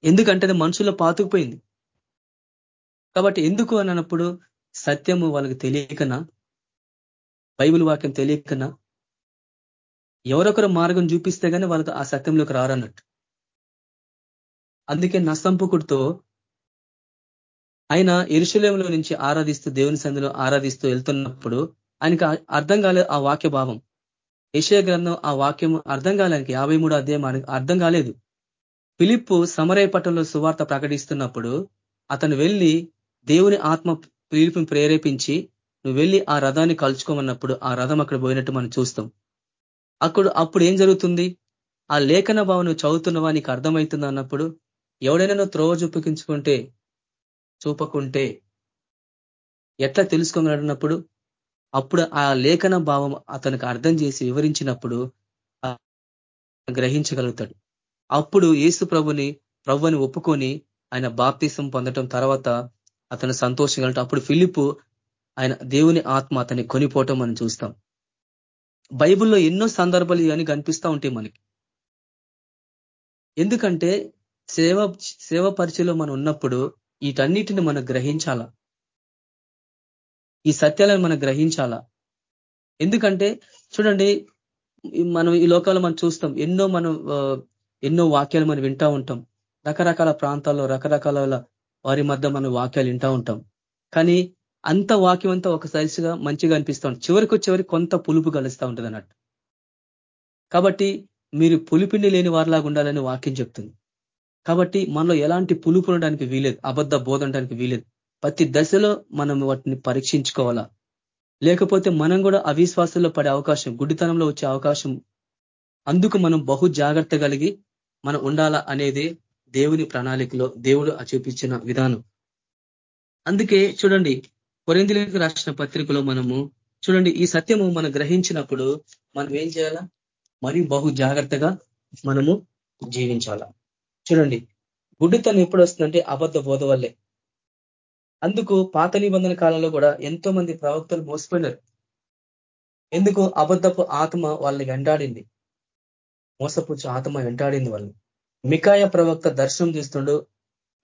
[SPEAKER 4] ఎందుకంటే అది మనుషుల్లో పాతుకుపోయింది. కాబట్టి ఎందుకు అన్నప్పుడు సత్యము వాళ్ళకి తెలియకనా? బైబిల్ వాక్యం తెలియకనా? ఎవరొకరు మార్గం చూపిస్తే కానీ వాళ్ళకి ఆ సత్యంలోకి రారన్నట్టు. అందుకే నస్తంపుకుడితో ఆయన ఇరుషులేములో నుంచి ఆరాధిస్తూ దేవుని సంధిలో ఆరాధిస్తూ వెళ్తున్నప్పుడు ఆయనకి అర్థం కాలేదు ఆ వాక్య భావం. ఏషయ గ్రంథం ఆ వాక్యం అర్థం కాలేదు యాభై మూడు అధ్యాయం అర్థం కాలేదు. పిలిప్పు సమరయ పట్టణంలో సువార్త ప్రకటిస్తున్నప్పుడు అతను వెళ్ళి దేవుని ఆత్మ పిలుపుని ప్రేరేపించి నువ్వు వెళ్ళి ఆ రథాన్ని కలుచుకోమన్నప్పుడు ఆ రథం అక్కడ పోయినట్టు మనం చూస్తాం. అక్కడ అప్పుడు ఏం జరుగుతుంది? ఆ లేఖన భావం నువ్వు చదువుతున్నవా నీకు అర్థమవుతుంది అన్నప్పుడు ఎవడైనా నువ్వు త్రోవ చూపించుకుంటే చూపకుంటే ఎట్లా తెలుసుకోగలడినప్పుడు అప్పుడు ఆ లేఖన భావం అతనికి అర్థం చేసి వివరించినప్పుడు గ్రహించగలుగుతాడు. అప్పుడు ఏసు ప్రభుని ప్రభుని ఒప్పుకొని ఆయన బాప్తీసం పొందటం తర్వాత అతను సంతోషంగా అప్పుడు ఫిలిపు ఆయన దేవుని ఆత్మ అతన్ని కొనిపోవటం మనం చూస్తాం. బైబిల్లో ఎన్నో సందర్భాలు ఇవన్నీ కనిపిస్తూ ఉంటాయి మనకి. ఎందుకంటే సేవ సేవ పరిచయలో మనం ఉన్నప్పుడు వీటన్నిటిని మనం గ్రహించాలా? ఈ సత్యాలను మనం గ్రహించాలా? ఎందుకంటే చూడండి మనం ఈ లోకాలు మనం చూస్తాం ఎన్నో మనం ఎన్నో వాక్యాలు మనం వింటా ఉంటాం. రకరకాల ప్రాంతాల్లో రకరకాల వారి మధ్య మనం వాక్యాలు వింటా ఉంటాం. కానీ అంత వాక్యం అంతా ఒక సైజుగా మంచిగా అనిపిస్తూ ఉంటుంది చివరికి చివరికి కొంత పులుపు కలుస్తూ ఉంటుంది అన్నట్టు. కాబట్టి మీరు పులిపిండి లేని వారిలాగా ఉండాలని వాక్యం చెప్తుంది. కాబట్టి మనలో ఎలాంటి పులుపు ఉండడానికి వీలేదు అబద్ధ బోధ ఉండడానికి వీలేదు. ప్రతి దశలో మనం వాటిని పరీక్షించుకోవాలా? లేకపోతే మనం కూడా అవిశ్వాసంలో పడే అవకాశం గుడ్డితనంలో వచ్చే అవకాశం అందుకు మనం బహు జాగ్రత్త కలిగి మనం ఉండాలా అనేది దేవుని ప్రణాళికలో దేవుడు చూపించిన విధానం. అందుకే చూడండి కొరిందులకు రాసిన పత్రికలో మనము చూడండి ఈ సత్యము మనం గ్రహించినప్పుడు మనం ఏం చేయాలా? మరి బహు జాగ్రత్తగా మనము జీవించాల. చూడండి గుడ్డితనం ఎప్పుడు వస్తుందంటే అబద్ధ బోధ వల్లే. అందుకు పాత నిబంధన కాలంలో కూడా ఎంతో మంది ప్రవక్తలు మోసపోయినారు. ఎందుకు? అబద్ధపు ఆత్మ వాళ్ళని వెంటాడింది. మోసపుచ్చు ఆత్మ వెంటాడింది వాళ్ళని. మికాయ ప్రవక్త దర్శనం చేస్తుండు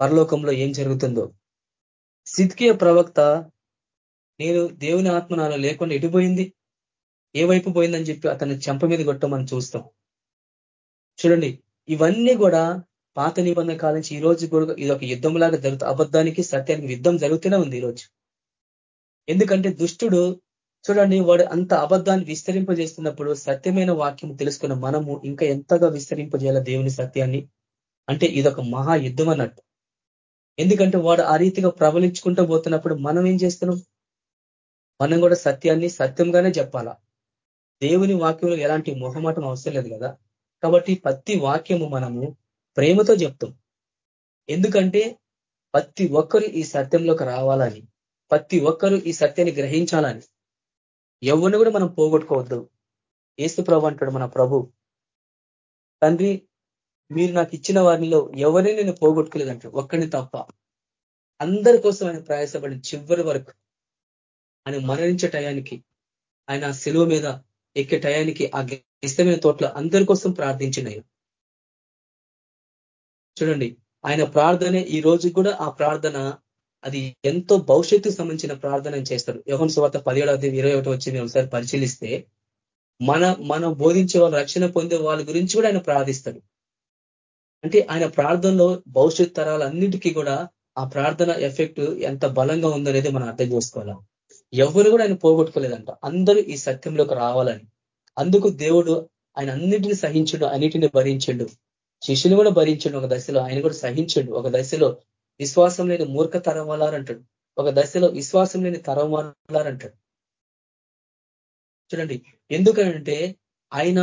[SPEAKER 4] పరలోకంలో ఏం జరుగుతుందో. సిద్కియ ప్రవక్త నేను దేవుని ఆత్మ నాలో లేకుండా ఎటుపోయింది ఏ వైపు పోయిందని చెప్పి అతన్ని చెంప మీద కొట్టమని చూస్తాం. చూడండి ఇవన్నీ కూడా పాత నిబంధన కాలం నుంచి ఈ రోజు కూడా ఇది ఒక యుద్ధంలాగా జరుగుతుంది అబద్ధానికి సత్యానికి యుద్ధం జరుగుతూనే ఉంది ఈరోజు. ఎందుకంటే దుష్టుడు చూడండి వాడు అంత అబద్ధాన్ని విస్తరింపజేస్తున్నప్పుడు సత్యమైన వాక్యం తెలుసుకున్న మనము ఇంకా ఎంతగా విస్తరింపజేయాల దేవుని సత్యాన్ని? అంటే ఇదొక మహా యుద్ధం అన్నట్టు. ఎందుకంటే వాడు ఆ రీతిగా ప్రబలించుకుంటూ పోతున్నప్పుడు మనం ఏం చేస్తున్నాం? మనం కూడా సత్యాన్ని సత్యంగానే చెప్పాలా? దేవుని వాక్యంలో ఎలాంటి మొహమాటం అవసరం లేదు కదా? కాబట్టి ప్రతి వాక్యము మనము ప్రేమతో చెప్తాం. ఎందుకంటే ప్రతి ఒక్కరు ఈ సత్యంలోకి రావాలని ప్రతి ఒక్కరు ఈ సత్యాన్ని గ్రహించాలని ఎవరిని కూడా మనం పోగొట్టుకోవద్దు. ఏసు ప్రభు అంటాడు మన ప్రభు తండ్రి మీరు నాకు ఇచ్చిన వారిలో ఎవరిని నేను పోగొట్టుకోలేదంటాడు ఒక్కడిని తప్ప. అందరి కోసం ఆయన ప్రయాసపడి చివరి వరకు ఆయన మరణించే టయానికి ఆయన సెలవు మీద ఎక్కే టయానికి ఆ ఇష్టమైన తోటలో అందరి కోసం ప్రార్థించినాయి చూడండి ఆయన ప్రార్థనే ఈ రోజు కూడా ఆ ప్రార్థన అది ఎంతో భవిష్యత్తుకు సంబంధించిన ప్రార్థన చేస్తారు. యోహన్ సువార్త పదిహేడవది ఇరవై ఒకటి వచ్చి ఒకసారి పరిశీలిస్తే మన మనం బోధించే వాళ్ళు రక్షణ పొందే వాళ్ళ గురించి కూడా ఆయన ప్రార్థిస్తాడు. అంటే ఆయన ప్రార్థనలో భవిష్యత్ తరాలన్నిటికీ కూడా ఆ ప్రార్థన ఎఫెక్ట్ ఎంత బలంగా ఉందనేది మనం అర్థం చేసుకోవాలా? ఎవరు కూడా ఆయన పోగొట్టుకోలేదంట. అందరూ ఈ సత్యంలోకి రావాలని. అందుకు దేవుడు ఆయన అన్నిటిని సహించడు అన్నిటిని భరించండు. శిష్యుని కూడా భరించండు ఒక దశలో ఆయన కూడా సహించండు ఒక దశలో. విశ్వాసం లేని మూర్ఖ తరం వాళ్ళారంటాడు ఒక దశలో విశ్వాసం లేని తరం వాళ్ళారంటాడు చూడండి ఎందుకంటే ఆయన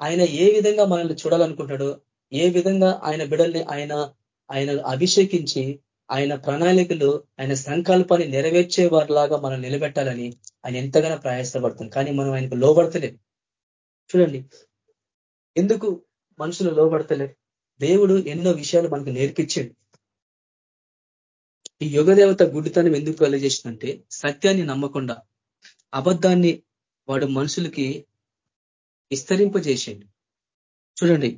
[SPEAKER 4] ఆయన ఏ విధంగా మనల్ని చూడాలనుకుంటాడో ఏ విధంగా ఆయన బిడల్ని ఆయన ఆయన అభిషేకించి ఆయన ప్రణాళికలు ఆయన సంకల్పాన్ని నెరవేర్చే వారిలాగా మనం నిలబెట్టాలని ఆయన ఎంతగానో ప్రయాసపడుతుంది. కానీ మనం ఆయనకు లోబడతలేదు చూడండి ఎందుకు మనుషులు లోబడతలేరు దేవుడు ఎన్నో విషయాలు మనకు నేర్పించాడు. ఈ యుగదేవత గుడ్డితనం ఎందుకు కలిగజేసిందంటే సత్యాన్ని నమ్మకుండా అబద్ధాన్ని వాడు మనుషులకి విస్తరింపజేసిండు. చూడండి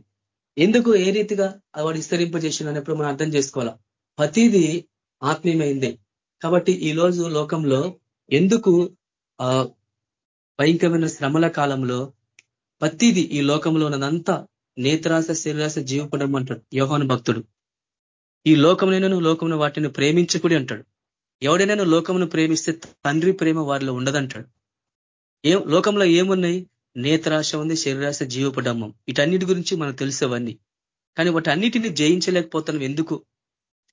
[SPEAKER 4] ఎందుకు ఏ రీతిగా వాడు విస్తరింపజేసిండు అనేప్పుడు మనం అర్థం చేసుకోవాలా? ప్రతిదీ ఆత్మీయమైందే. కాబట్టి ఈ రోజు లోకంలో ఎందుకు ఆ భయంకరమైన శ్రమల కాలంలో ప్రతిది ఈ లోకంలో ఉన్నదంతా నేత్రాస శరీరాస జీవపడం అంటాడు యోహాను భక్తుడు. ఈ లోకంలో లోకమును వాటిని ప్రేమించకుడి అంటాడు. ఎవడైనా లోకమును ప్రేమిస్తే తండ్రి ప్రేమ వారిలో ఉండదంటాడు. ఏం లోకంలో ఏమున్నాయి? నేత్రాశ ఉంది శరీరాశ జీవపడమ్మం. వీటన్నిటి గురించి మనకు తెలిసేవన్నీ కానీ వాటి అన్నిటిని జయించలేకపోతున్నాం ఎందుకు?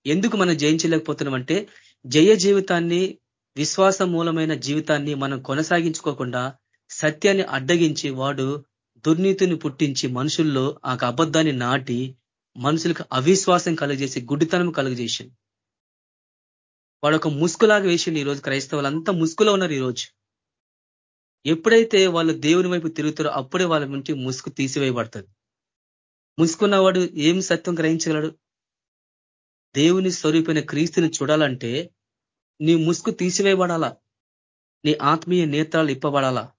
[SPEAKER 4] ఎందుకు మనం జయించలేకపోతున్నాం అంటే జయ జీవితాన్ని విశ్వాస మూలమైన జీవితాన్ని మనం కొనసాగించుకోకుండా సత్యాన్ని అడ్డగించి వాడు దుర్నీతిని పుట్టించి మనుషుల్లో ఆ అబద్ధాన్ని నాటి మనుషులకు అవిశ్వాసం కలుగజేసి గుడ్డితనం కలుగజేసింది వాడు ఒక ముసుకులాగా వేసిండు ఈరోజు క్రైస్తవులంతా ముసుగులో ఉన్నారు ఈరోజు. ఎప్పుడైతే వాళ్ళు దేవుని వైపు తిరుగుతారో అప్పుడే వాళ్ళ నుంచి ముసుగు తీసివేయబడుతుంది. ముసుకున్నవాడు ఏం సత్యం గ్రహించగలడు? దేవుని స్వరూపైన క్రీస్తుని చూడాలంటే నీ ముసుగు తీసివేయబడాలా? నీ ఆత్మీయ నేత్రాలు ఇప్పబడాలా?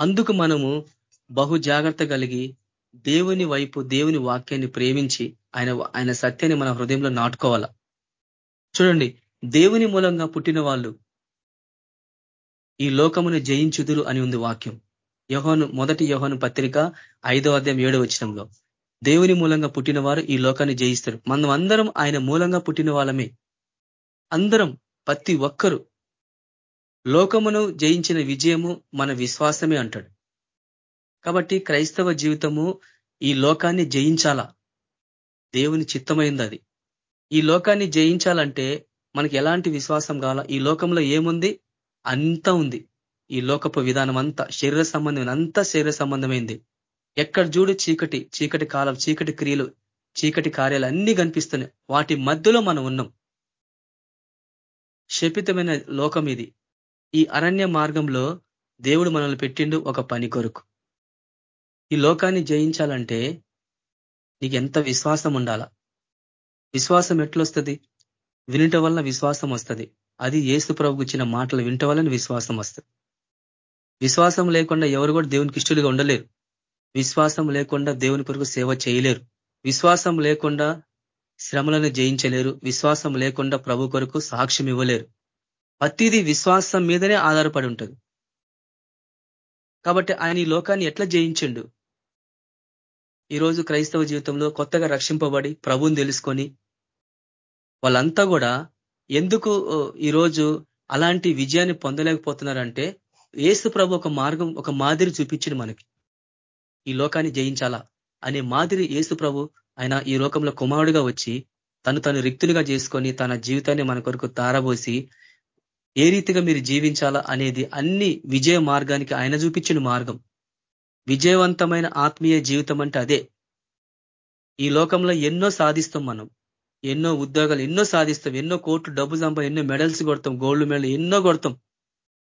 [SPEAKER 4] అందుకు మనము బహు జాగ్రత్త కలిగి దేవుని వైపు దేవుని వాక్యాన్ని ప్రేమించి ఆయన ఆయన సత్యాన్ని మన హృదయంలో నాటుకోవాలా? చూడండి దేవుని మూలంగా పుట్టిన వాళ్ళు ఈ లోకమును జయించుదురు అని ఉంది వాక్యం. యోహోను మొదటి యోహోను పత్రిక ఐదో అధ్యాయం ఏడో వచ్చినంలో దేవుని మూలంగా పుట్టిన వారు ఈ లోకాన్ని జయిస్తారు. మనం అందరం ఆయన మూలంగా పుట్టిన వాళ్ళమే. అందరం ప్రతి ఒక్కరు లోకమును జయించిన విజయము మన విశ్వాసమే అంటాడు. కాబట్టి క్రైస్తవ జీవితము ఈ లోకాన్ని జయించాలా? దేవుని చిత్తమైంది అది. ఈ లోకాన్ని జయించాలంటే మనకి ఎలాంటి విశ్వాసం కావాలా? ఈ లోకంలో ఏముంది? అంతా ఉంది. ఈ లోకపు విధానం అంతా శరీర సంబంధమైన అంతా శరీర సంబంధమైంది. ఎక్కడ చూడు చీకటి చీకటి కాలం చీకటి క్రియలు చీకటి కార్యాలు అన్నీ కనిపిస్తున్నాయి. వాటి మధ్యలో మనం ఉన్నాం. శపితమైన లోకం ఇది. ఈ అరణ్య మార్గంలో దేవుడు మనల్ని పెట్టిండు ఒక పని కొరకు. ఈ లోకాన్ని జయించాలంటే నీకు ఎంత విశ్వాసం ఉండాల? విశ్వాసం ఎట్లొస్తుంది? వినట వలన విశ్వాసం వస్తుంది. అది ఏసు ప్రభుకి ఇచ్చిన మాటలు వినట వలన విశ్వాసం వస్తుంది. విశ్వాసం లేకుండా ఎవరు కూడా దేవునికి ఇష్టలుగా ఉండలేరు. విశ్వాసం లేకుండా దేవుని కొరకు సేవ చేయలేరు. విశ్వాసం లేకుండా శ్రమలను జయించలేరు. విశ్వాసం లేకుండా ప్రభు కొరకు సాక్ష్యం ఇవ్వలేరు. ప్రతిదీ విశ్వాసం మీదనే ఆధారపడి ఉంటుంది. కాబట్టి ఆయన ఈ లోకాన్ని ఎట్లా జయించిండు? ఈరోజు క్రైస్తవ జీవితంలో కొత్తగా రక్షింపబడి ప్రభుని తెలుసుకొని వాళ్ళంతా కూడా ఎందుకు ఈరోజు అలాంటి విజయాన్ని పొందలేకపోతున్నారంటే ఏసు ప్రభు ఒక మార్గం ఒక మాదిరి చూపించింది మనకి. ఈ లోకాన్ని జయించాలా అనే మాదిరి ఏసు ప్రభు ఆయన ఈ లోకంలో కుమారుడిగా వచ్చి తను తను రిక్తులుగా చేసుకొని తన జీవితాన్ని మన కొరకు తారబోసి ఏ రీతిగా మీరు జీవించాలా అనేది అన్ని విజయ మార్గానికి ఆయన చూపించిన మార్గం. విజయవంతమైన ఆత్మీయ జీవితం అంటే అదే. ఈ లోకంలో ఎన్నో సాధిస్తాం మనం. ఎన్నో ఉద్యోగాలు ఎన్నో సాధిస్తాం. ఎన్నో కోట్లు డబ్బు సంపా ఎన్నో మెడల్స్ కొడతాం గోల్డ్ మెడల్ ఎన్నో కొడతాం.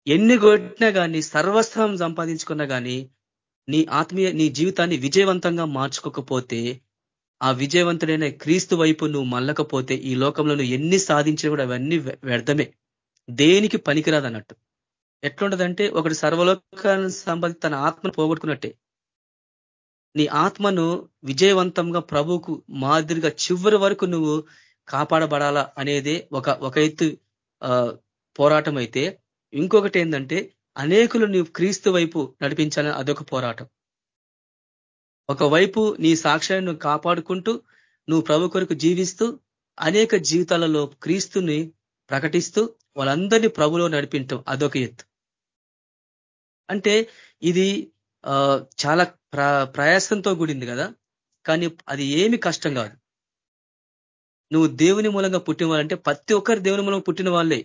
[SPEAKER 4] ఎన్ని కొట్టినా కానీ సర్వస్వం సంపాదించుకున్నా కానీ నీ ఆత్మీయ నీ జీవితాన్ని విజయవంతంగా మార్చుకోకపోతే ఆ విజయవంతుడైన క్రీస్తు వైపు నువ్వు మళ్ళకపోతే ఈ లోకంలో నువ్వు ఎన్ని సాధించినా కూడా అవన్నీ వ్యర్థమే. దేనికి పనికిరాదు అన్నట్టు ఎట్లుంటదంటే ఒకటి సర్వలోకాన్ని సంబంధించి తన ఆత్మను పోగొట్టుకున్నట్టే. నీ ఆత్మను విజయవంతంగా ప్రభువుకు మాదిరిగా చివరి వరకు నువ్వు కాపాడబడాలా అనేదే ఒక ఒక ఎత్తు పోరాటం అయితే. ఇంకొకటి ఏంటంటే అనేకులు నువ్వు క్రీస్తు వైపు నడిపించాలని అదొక పోరాటం. ఒకవైపు నీ సాక్ష్యాన్ని నువ్వు కాపాడుకుంటూ నువ్వు ప్రభు కొరకు జీవిస్తూ అనేక జీవితాలలో క్రీస్తుని ప్రకటిస్తూ వాళ్ళందరినీ ప్రభులో నడిపించడం అదొక ఎత్తు. అంటే ఇది చాలా ప్రయాసంతో కూడింది కదా. కానీ అది ఏమి కష్టం కాదు. నువ్వు దేవుని మూలంగా పుట్టిన వాళ్ళంటే ప్రతి ఒక్కరు దేవుని మూలంగా పుట్టిన వాళ్ళే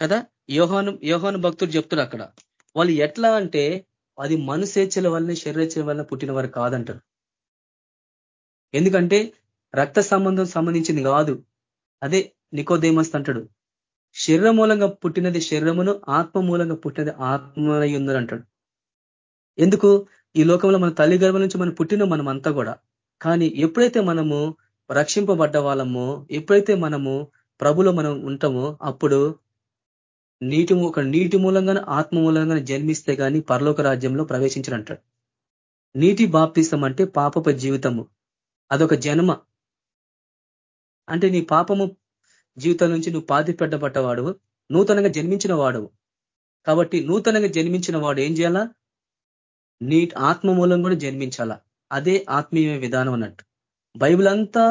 [SPEAKER 4] కదా. యోహాను యోహాను భక్తుడు చెప్తున్నారు అక్కడ. వాళ్ళు ఎట్లా అంటే అది మనుసేచ్చల వల్లనే శరీరచల వల్ల పుట్టిన వారు కాదంటారు. ఎందుకంటే రక్త సంబంధం సంబంధించింది కాదు. అదే నికోదేమస్ అంటాడు. శరీర మూలంగా పుట్టినది శరీరమును ఆత్మ మూలంగా పుట్టినది ఆత్మనై ఉందని అంటాడు. ఎందుకు? ఈ లోకంలో మన తల్లి గర్భం నుంచి మనం పుట్టిన మనం అంతా కూడా. కానీ ఎప్పుడైతే మనము రక్షింపబడ్డ వాళ్ళమో ఎప్పుడైతే మనము ప్రభులో మనం ఉంటామో అప్పుడు నీటి ఒక నీటి మూలంగానే ఆత్మ మూలంగానే జన్మిస్తే కానీ పరలోక రాజ్యంలో ప్రవేశించడంటాడు నీటి బాప్తిసం అంటే పాపప జీవితము. అదొక జన్మ. అంటే నీ పాపము జీవితం నుంచి నువ్వు పాతిపెట్టబడ్డవాడు నూతనంగా జన్మించిన వాడు కాబట్టి నూతనంగా జన్మించిన వాడు ఏం చేయాలా? నీ ఆత్మ మూలం కూడా జన్మించాలా? అదే ఆత్మీయ విధానం అన్నట్టు. బైబిల్ అంతా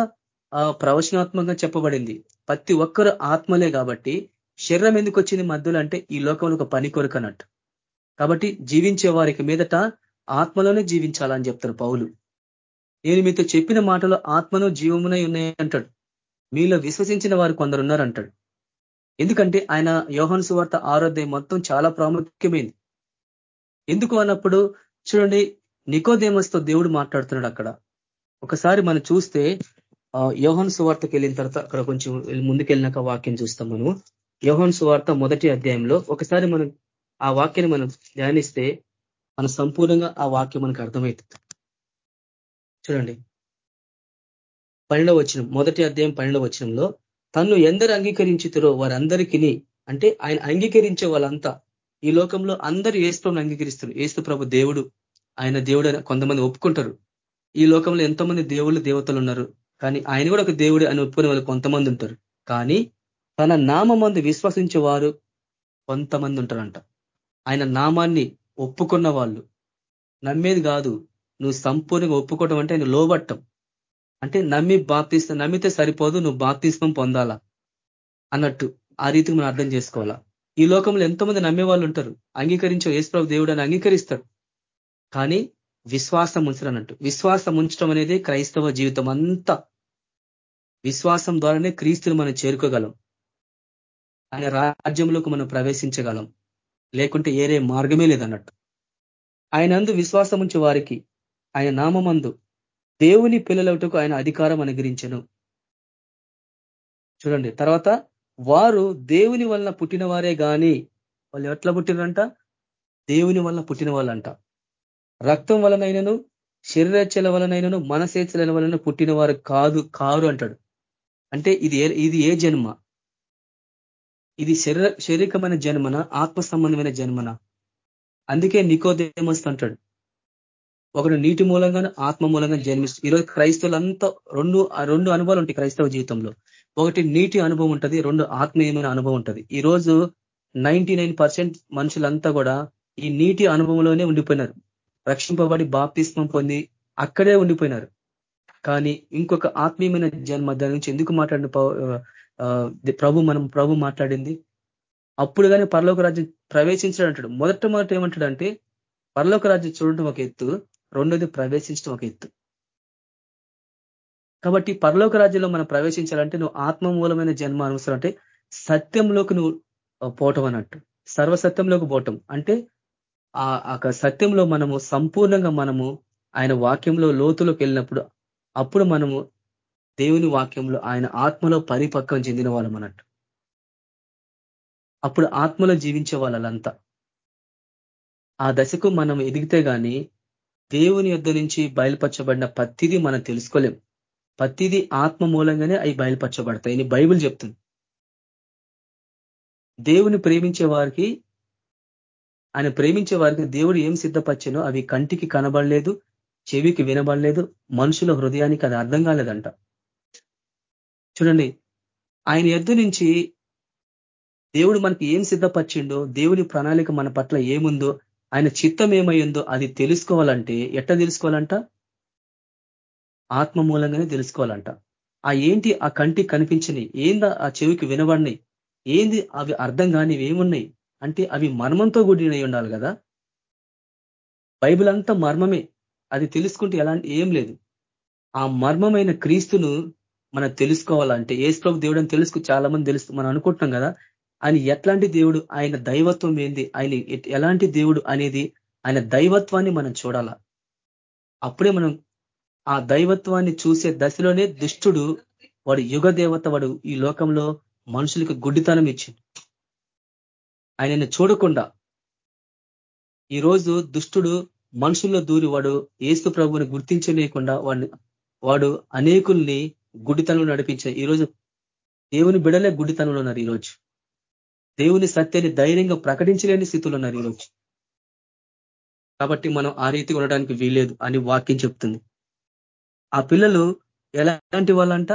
[SPEAKER 4] ప్రవచనాత్మకంగా చెప్పబడింది. ప్రతి ఒక్కరు ఆత్మలే కాబట్టి శరీరం ఎందుకు వచ్చింది మధ్యలో అంటే ఈ లోకంలో ఒక పని కొరకు అన్నట్టు. కాబట్టి జీవించే వారికి మీదట ఆత్మలోనే జీవించాలని చెప్తారు పౌలు. నేను మీతో చెప్పిన మాటలో ఆత్మను జీవమునై ఉన్నాయి అంటాడు మీలో విశ్వసించిన వారు కొందరు ఉన్నారంటాడు ఎందుకంటే ఆయన యోహన్ సువార్త ఆరోధ్యం మొత్తం చాలా ప్రాముఖ్యమైంది. ఎందుకు అన్నప్పుడు చూడండి నికోదేమస్తో దేవుడు మాట్లాడుతున్నాడు అక్కడ. ఒకసారి మనం చూస్తే యోహన్ సువార్తకి వెళ్ళిన తర్వాత అక్కడ కొంచెం ముందుకెళ్ళినాక వాక్యం చూస్తాం మనము యోహన్ సువార్త మొదటి అధ్యాయంలో ఒకసారి మనం ఆ వాక్యాన్ని మనం ధ్యానిస్తే మన సంపూర్ణంగా ఆ వాక్యం మనకు అర్థమవుతుంది. చూడండి. పన్నెండవ వచనం మొదటి అధ్యాయం పన్నెండవ వచనంలో తన్ను ఎందరు అంగీకరించుతారో వారందరికీ అంటే ఆయన అంగీకరించే వాళ్ళంతా ఈ లోకంలో అందరూ ఏసుప్రభుని అంగీకరిస్తారు. ఏసు ప్రభు దేవుడు ఆయన దేవుడు కొంతమంది ఒప్పుకుంటారు. ఈ లోకంలో ఎంతోమంది దేవుళ్ళు దేవతలు ఉన్నారు. కానీ ఆయన కూడా ఒక దేవుడు అని ఒప్పుకునే వాళ్ళు కొంతమంది ఉంటారు. కానీ తన నామందు విశ్వసించే వారు కొంతమంది ఉంటారంట. ఆయన నామాన్ని ఒప్పుకున్న వాళ్ళు. నమ్మేది కాదు. నువ్వు సంపూర్ణంగా ఒప్పుకోవటం అంటే ఆయన లోబట్టం. అంటే నమ్మి బాప్తీస్త నమ్మితే సరిపోదు నువ్వు బాప్తీస్మం పొందాలా అన్నట్టు ఆ రీతికి మనం అర్థం చేసుకోవాలా. ఈ లోకంలో ఎంతోమంది నమ్మే వాళ్ళు ఉంటారు. అంగీకరించే యేసుప్రభు దేవుడు అని అంగీకరిస్తారు. కానీ విశ్వాసం ఉంచరన్నట్టు విశ్వాసం ఉంచడం అనేది క్రైస్తవ జీవితం అంతా. విశ్వాసం ద్వారానే క్రీస్తుని మనం చేరుకోగలం. ఆయన రాజ్యంలోకి మనం ప్రవేశించగలం. లేకుంటే ఏరే మార్గమే లేదన్నట్టు. ఆయన అందు విశ్వాసం ఉంచే వారికి ఆయన నామందు దేవుని పిల్లలటకు ఆయన అధికారం అనుగ్రహించను. చూడండి తర్వాత వారు దేవుని వలన పుట్టిన వారే గాని వాళ్ళు ఎట్లా పుట్టినంట దేవుని వలన పుట్టిన వాళ్ళంట రక్తం వలనైనను శరీరచల వలనైనను మనసేచల వలన పుట్టిన వారు కాదు కారు అంటాడు. అంటే ఇది ఇది ఏ జన్మ? ఇది శరీర శారీరకమైన జన్మన ఆత్మ సంబంధమైన జన్మన? అందుకే నికోదేమస్ అంటాడు. ఒకడు నీటి మూలంగా ఆత్మ మూలంగా జన్మిస్తూ ఈరోజు క్రైస్తవులంతా రెండు రెండు అనుభవాలు ఉంటాయి క్రైస్తవ జీవితంలో. ఒకటి నీటి అనుభవం ఉంటుంది రెండు ఆత్మీయమైన అనుభవం ఉంటుంది. ఈ రోజు నైన్టీ మనుషులంతా కూడా ఈ నీటి అనుభవంలోనే ఉండిపోయినారు. రక్షింపబడి బాప్తిస్మం పొంది అక్కడే ఉండిపోయినారు. కానీ ఇంకొక ఆత్మీయమైన జన్మ దాని నుంచి ఎందుకు మాట్లాడిన ప్రభు మనం ప్రభు మాట్లాడింది? అప్పుడు కానీ పరలోక రాజ్యం ప్రవేశించడం అంటాడు మొదట మొదట ఏమంటాడంటే పరలోక రాజ్యం చూడటం ఒక ఎత్తు రెండోది ప్రవేశించడం ఒక ఎత్తు. కాబట్టి పరలోక రాజ్యంలో మనం ప్రవేశించాలంటే నువ్వు ఆత్మ మూలమైన జన్మ అవసరం అంటే సత్యంలోకి నువ్వు పోవటం అన్నట్టు. సర్వసత్యంలోకి పోవటం. అంటే ఆ సత్యంలో మనము సంపూర్ణంగా మనము ఆయన వాక్యంలో లోతులోకి వెళ్ళినప్పుడు అప్పుడు మనము దేవుని వాక్యంలో ఆయన ఆత్మలో పరిపక్వం చెందిన వాళ్ళం అన్నట్టు. అప్పుడు ఆత్మలో జీవించే వాళ్ళంతా ఆ దశకు మనం ఎదిగితే కానీ దేవుని యుద్ధ నుంచి బయలుపరచబడిన పత్తిది మనం తెలుసుకోలేం. పత్తిది ఆత్మ మూలంగానే అవి బయలుపరచబడతాయి. అని బైబుల్ చెప్తుంది. దేవుని ప్రేమించే వారికి ఆయన ప్రేమించే వారికి దేవుడు ఏం సిద్ధపరిచానో అవి కంటికి కనబడలేదు చెవికి వినబడలేదు మనుషుల హృదయానికి అది అర్థం కాలేదంట. చూడండి ఆయన ఎద్దు నుంచి దేవుడు మనకి ఏం సిద్ధపరిచిండో దేవుని ప్రణాళిక మన పట్ల ఏముందో ఆయన చిత్తం ఏమైందో అది తెలుసుకోవాలంటే ఎట్ట తెలుసుకోవాలంట? ఆత్మ మూలంగానే తెలుసుకోవాలంట. ఆ ఏంటి ఆ కంటి కనిపించని ఏందా ఆ చెవికి వినబడినాయి ఏంది అవి అర్థం కానివి ఏమున్నాయి? అంటే అవి మర్మంతో కూడినవి ఉండాలి కదా? బైబిల్ అంతా మర్మమే. అది తెలుసుకుంటే ఎలాంటి ఏం లేదు. ఆ మర్మమైన క్రీస్తును మనం తెలుసుకోవాలంటే ఏసు దేవుడు అని తెలుసుకు చాలా మంది తెలుసు మనం అనుకుంటున్నాం కదా ఆయన ఎట్లాంటి దేవుడు ఆయన దైవత్వం ఏంది? ఆయన ఎలాంటి దేవుడు అనేది ఆయన దైవత్వాన్ని మనం చూడాల? అప్పుడే మనం ఆ దైవత్వాన్ని చూసే దశలోనే దుష్టుడు వాడు యుగ దేవత వాడు ఈ లోకంలో మనుషులకు గుడ్డితనం ఇచ్చింది ఆయనను చూడకుండా ఈరోజు దుష్టుడు మనుషుల్లో దూరి వాడు ఏసు ప్రభుని గుర్తించలేకుండా వాడిని వాడు అనేకుల్ని గుడ్డితనంలో నడిపించే ఈరోజు దేవుని బిడలే గుడ్డితనంలో ఉన్నారు ఈరోజు దేవుని సత్యాన్ని ధైర్యంగా ప్రకటించలేని స్థితిలో ఉన్నారు ఈరోజు. కాబట్టి మనం ఆ రీతి ఉండడానికి వీలేదు అని వాక్యం చెప్తుంది. ఆ పిల్లలు ఎలాంటి వాళ్ళంట?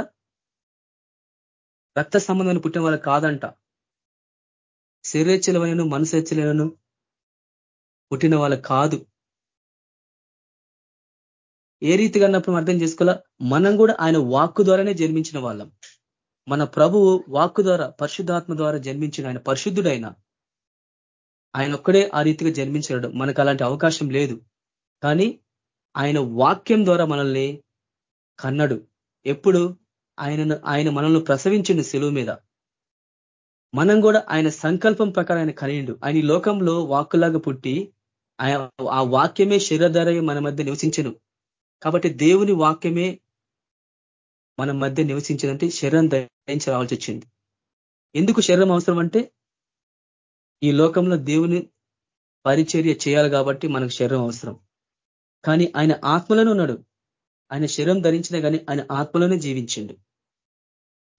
[SPEAKER 4] రక్త సంబంధం పుట్టిన వాళ్ళు కాదంట. శరీరచ్చలవైనను మనసెచ్చలేనను పుట్టిన వాళ్ళు కాదు. ఏ రీతిగా అన్నప్పుడు అర్థం చేసుకోవాలా? మనం కూడా ఆయన వాక్కు ద్వారానే జన్మించిన వాళ్ళం. మన ప్రభువు వాక్కు ద్వారా పరిశుద్ధాత్మ ద్వారా జన్మించిన ఆయన పరిశుద్ధుడైన ఆయన ఒక్కడే ఆ రీతిగా జన్మించడం మనకు అలాంటి అవకాశం లేదు. కానీ ఆయన వాక్యం ద్వారా మనల్ని కన్నడు. ఎప్పుడు? ఆయనను ఆయన మనల్ని ప్రసవించిండు సెలువు మీద. మనం కూడా ఆయన సంకల్పం ప్రకారం ఆయన కనిండు ఆయన ఈ లోకంలో వాక్కులాగా పుట్టి ఆ వాక్యమే శరీరధార మన మధ్య నివసించను. కాబట్టి దేవుని వాక్యమే మన మధ్య నివసించిందంటే శరీరం ధరించి రావాల్సి వచ్చింది. ఎందుకు శరీరం అవసరం అంటే ఈ లోకంలో దేవుని పరిచర్య చేయాలి కాబట్టి మనకు శరీరం అవసరం. కానీ ఆయన ఆత్మలోనే ఉన్నాడు. ఆయన శరీరం ధరించినా కానీ ఆయన ఆత్మలోనే జీవించిండు.